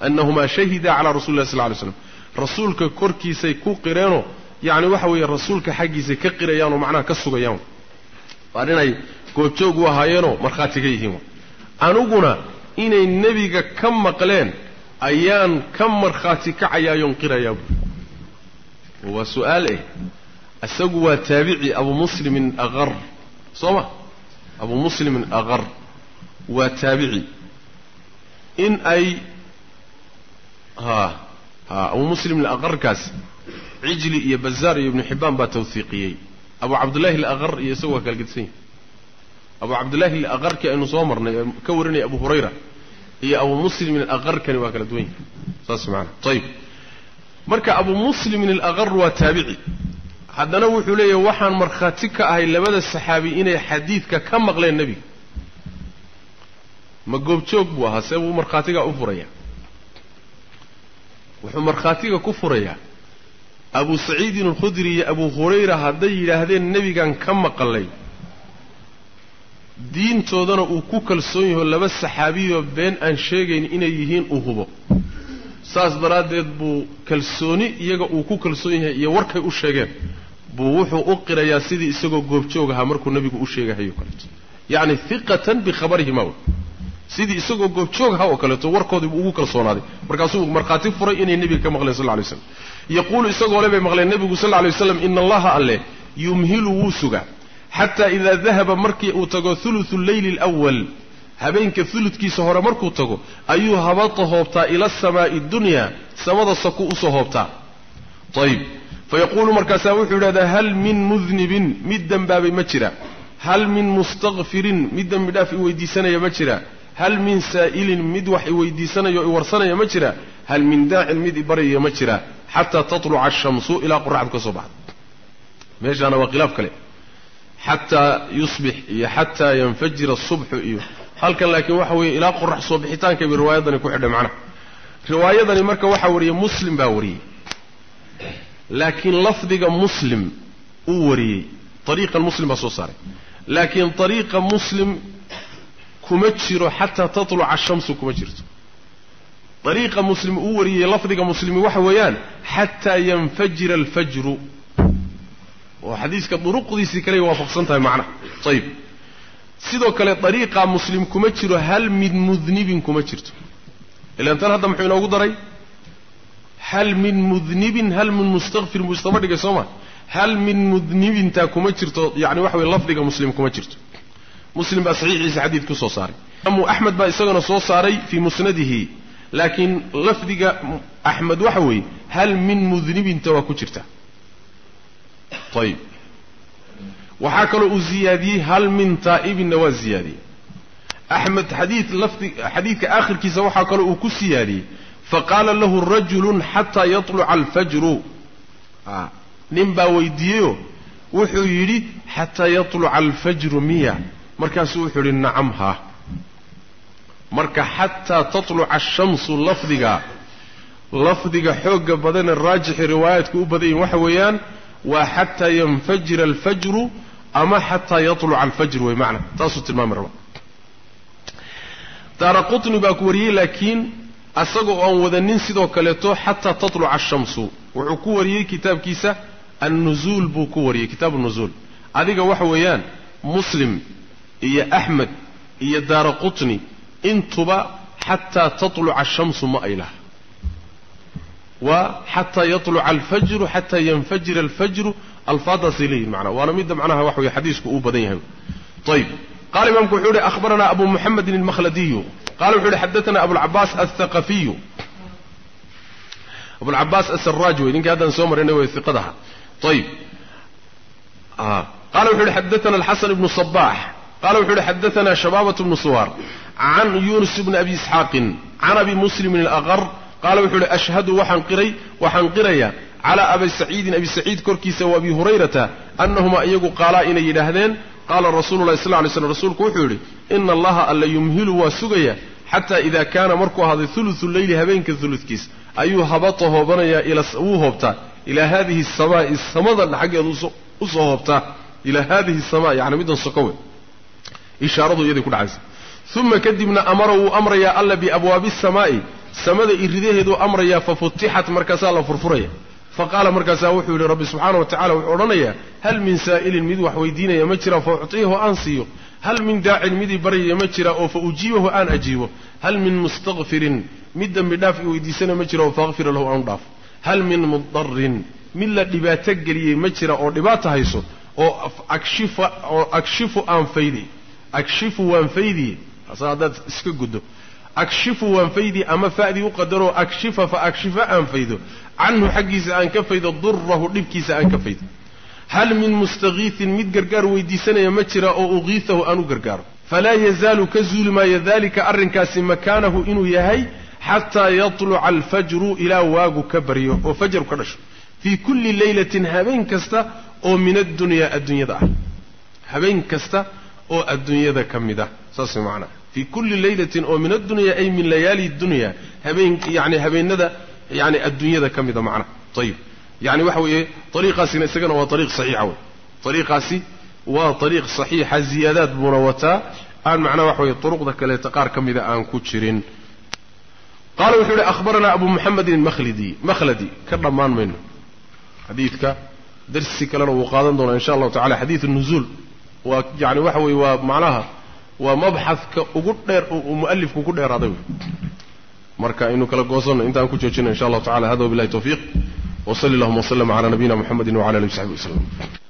annahumaa shahida calaa rasuli llahi sal ly slam rasuulka korkiisay ku qireenoo yacni waxa weeye rasuulka xaggiisa ka qirayaan oo macnaha ka sugayaan waa inay u ahaayeenoo markhaati ka yihiin aniguna inay nebiga ka maqleen ayaan ka markhaati kacayaayoon qirayaa buui waa su'aal eh. Isagu waa taabici abu muslimin aqar soo ma abu muslimin aqar waa taabici. In ay ha ha abu muslim alaqarkaas cijli iyo bazaar iyo ibnu xibbaan baa tawhiiqiyey abu cabdillahi alaqar iyo isagu waa kala gedsan yahy abu cabdillahi alaqarkii aynu soo marnay ka warinaya abu hurayra iyo abu muslimin alaqarkani waa kala duwan yahy saas maana ayib marka abu muslimin alaqar waa taabici. Haddana wuxuu leeyahy waxaan markhaati ka ahay labada saxaabi inay xadiidka ka maqleen nebiga. Ma goobjoog buu ahaa see buu markhaatigaa u furayaa. Wuxuu markhaatiga ku furayaa. Abu saciidin alkhudri iyo abu hurayra hadday yidhaahdeen nebigan ka maqalay diintoodana uu ku kalsoon yaho laba saxaabiyoo been aan sheegayn inay yihiin uu hubo. Saas daraaddeed buu kalsooni iyaga uu ku kalsoon yahay iyo warkay u sheegeen. Buu wuxuu u qirayaa sidii isagoo goobjoog ahaa markuu nebigu u sheegahayo kaleeto yacni hiqatan bikhabarihima sidii isagoo goobjoog ahaa oo kaleeto warkoodii buu ugu kalsoonaaday. Markaasuu markhaati furay inay nebiga ka maqleen sal lay slam yaquulu isagoo le bay maqleen nebigu sal lay waslam ina allaha alle yumhilu wuu sugaa xataa idaa dahaba markii uu tago huluthu leyli alawal habeenka huludkiisa hore markuu tago ayuu habata hoobtaa ila asamaa'i dunyaa samada saku u soo hoobtaa ayib fayaquulu markaasaa wuxuu yidhahdaa hal min mudnibin mid dembaabay ma jira. Hal min mustakfirin mid dembi dhaaf i weydiisanaya ma jira. Hal min saa'ilin mid wax i weydiisanaya o i warsanaya ma jira. Hal min daacin mid i baryaya ma jira. Xataa tatluca ashamsu ilaa qoraxdu ka soo baxda meeshaana waa khilaaf kale xataa yusbix iyo xataa yanfajira asubxu iyo halkan laakiin waxa weeye ilaa qorax soo bixitaanka bay riwaayadani ku xidhay macnaha. Riwaayadani marka waxaa wariyey muslim baa wariyey. Laakiin lafdiga muslim uu wariyey. Ariiqan muslim baa soo saaray. Laakiin ariiqa muslim kuma jiro xataa tatluca ashamsu kuma jirto. Ariiqa muslim uu wariyey lafdiga muslimi waxa weeyaan xataa yanfajira alfajru oo xadiiska duruqdiisii kale waafaqsan tahay macnaha ayib sidoo kale ariiqa muslim kuma jiro hal min mudnibin kuma jirto. Ilaan tan hadda muxuu inoogu daray? Hal min mudnibin hal min mustakfirin buu istaba dhigay soo ma? Hal min mudnibintaa kuma jirto yani waxa weye lafdiga muslim kuma jirto. Muslim baa saxiixiisa xadiid ku soo saaray. Imaamu axmed baa isagana soo saaray fii musnadihi laakiin lafdiga axmed waxa weeye hal min mudnibinta waa ku jirta ayib waxaa kaloo uu ziyaadiyey hal min taa'ibinna waa ziyaadiyey axmed xadiid lafdi xadiidka aakhirkiisa waxaa kaloo uu ku siyaadiyey faqaala lahu rajulun xataa yatluca alfajru nin baa weydiiyeyoo wuxuu yidhi xataa yatluca alfajru miya markaasuu wuxuu yidhi nacam haa marka xataa tatluca ashamsu lafdiga lafdiga xoogga badanee raajixi riwaayaadku u badan yihiin waxa weeyaan waa xataa yanfajira alfajru ama xataa yatluca alfajru wey macna. Taasuu tilmaami raba daara baa ku wariyey laakiin asagoo aan wadanin sidoo kaleeto xataa tatluca ashamsu wuxuu ku wariyey kitaabkiisa annuzuul buu ku wariyey kitaabu nuzuul adiga waxa weeyaan muslim iyo axmed iyo daara qutni intuba xataa tatluca ashamsu ma ay laha waa xataa yatluca alfajru xataa yanfajira alfajru alfaadaasay leeyihiin macnaa waana midda macnaha waxa weye xadiisku uu badan yahay. Ayib qala imamku wuxuu yihi akhbarana abu muxamedin almakhladiyu qala wuxuu yihi xadaana abulcabaas althaqafiyu abulcabaas asaraaj wey ninkii haddaan soo marayna way iqadaha ayib qala wuxuu yihi xadaana alxasan ibnu sabax qala wuxuu yihi xadaana shabaabat bnu suwar can yunus bni abi isxaaqin can abi muslimin alaqar qaala wuxuu uhi ashhadu waxaan qiray waxaan qirayaa calaa abi saciidin. Abi saciid korkiisa wa abi hurayrata annahumaa iyagu qaalaa inay yidhaahdeen. Qaala rasuulu lahi sal ly slm rasuulku wuxuu yidhi ina allaha alla yumhilu waa sugaya xataa ida kaana markuu ahaaday hulusu leyli habeenka huludkiis ayuu habata hoobanayaa wuu hoobtaa. Ilaa haadihi samaa'i samadan xaggeeda u soo hoobtaa. Ilaa haadihi sama yani middan sokowe ishaaradu iyaday ku dhacaysa uma kadibna amara wuu amrayaa alla biabwaabi samaa'i samada iridaheeduu amrayaa fa futixat markaasaa la furfuraya. Fa qaala markaasaa wuxuu yidhi rabbi subxaana wa tacala wuxuu odhanayaa hal min saa'ilin mid wax weydiinaya ma jira fa aan siiyo. Hal min daacin midii baryaya ma jira oo fa ujiibahu aan ajiibo. Hal min mustakfirin mid dembi dhaaf i weydiisana ma jira oo faakfira lahu aan dhaafo hal min mudarin mid la dhibaato geliyey ma jira oo dhibaata hayso oo agshifu aan faydi agshifu waan faydiye asa haddaad iska guddo. Agshifu waan faydi ama fa'dii u qadaroo agshifa fa agshifa aan faydo. Canhu xaggiisa aan ka faydo durahu dhibkiisa aan ka faydo. Hal min mustakiisin mid gargaar weydiisanaya ma jira oo uqiisahu aan u gargaaro. Falaa yazaalu ka zuuli maayo dalika arrinkaasi makaanahu inuu yahay xataa yatluca alfajru ilaa waagu ka baryo oo fajaru ka dhasho. Fii kulli leylatin habeen kasta oo min addunyaa adduunyada ah. Habeen kasta oo adduunyada ka mid ah. Saas macnaa fii kulli leylatin oo min addunyaa ay min layaali dunya habeen yani habeenada yani adduunyada ka mida macnaha ayib yani waxa weeye ariiqaasina isagana waa ariiq saxiixa wey ariiqaasi waa ariiq saxiixa ziyaadaad buuna wataa aan macnaha waxa weye turuqda kaleeta qaar ka mida aan ku jirin qaala wuxuu yihi ahbaranaa abu muxamedin makhlidi makhladi ka dhammaan mayno xadiidka darsi kalena wuu qaadan doonaa insha allahu tacala xadiid nuzuul waa yani waxa weeye waa macnaha waa mabxadka ugu dheer uu mualifku ku dheeraaday wey marka aynu kala goosanno intaan ku joojino insha allahu tacala hada wabilahi tawfiiq. Wsali allahuma wslm cala nabiyina mxamedi wcala alihi w saxbi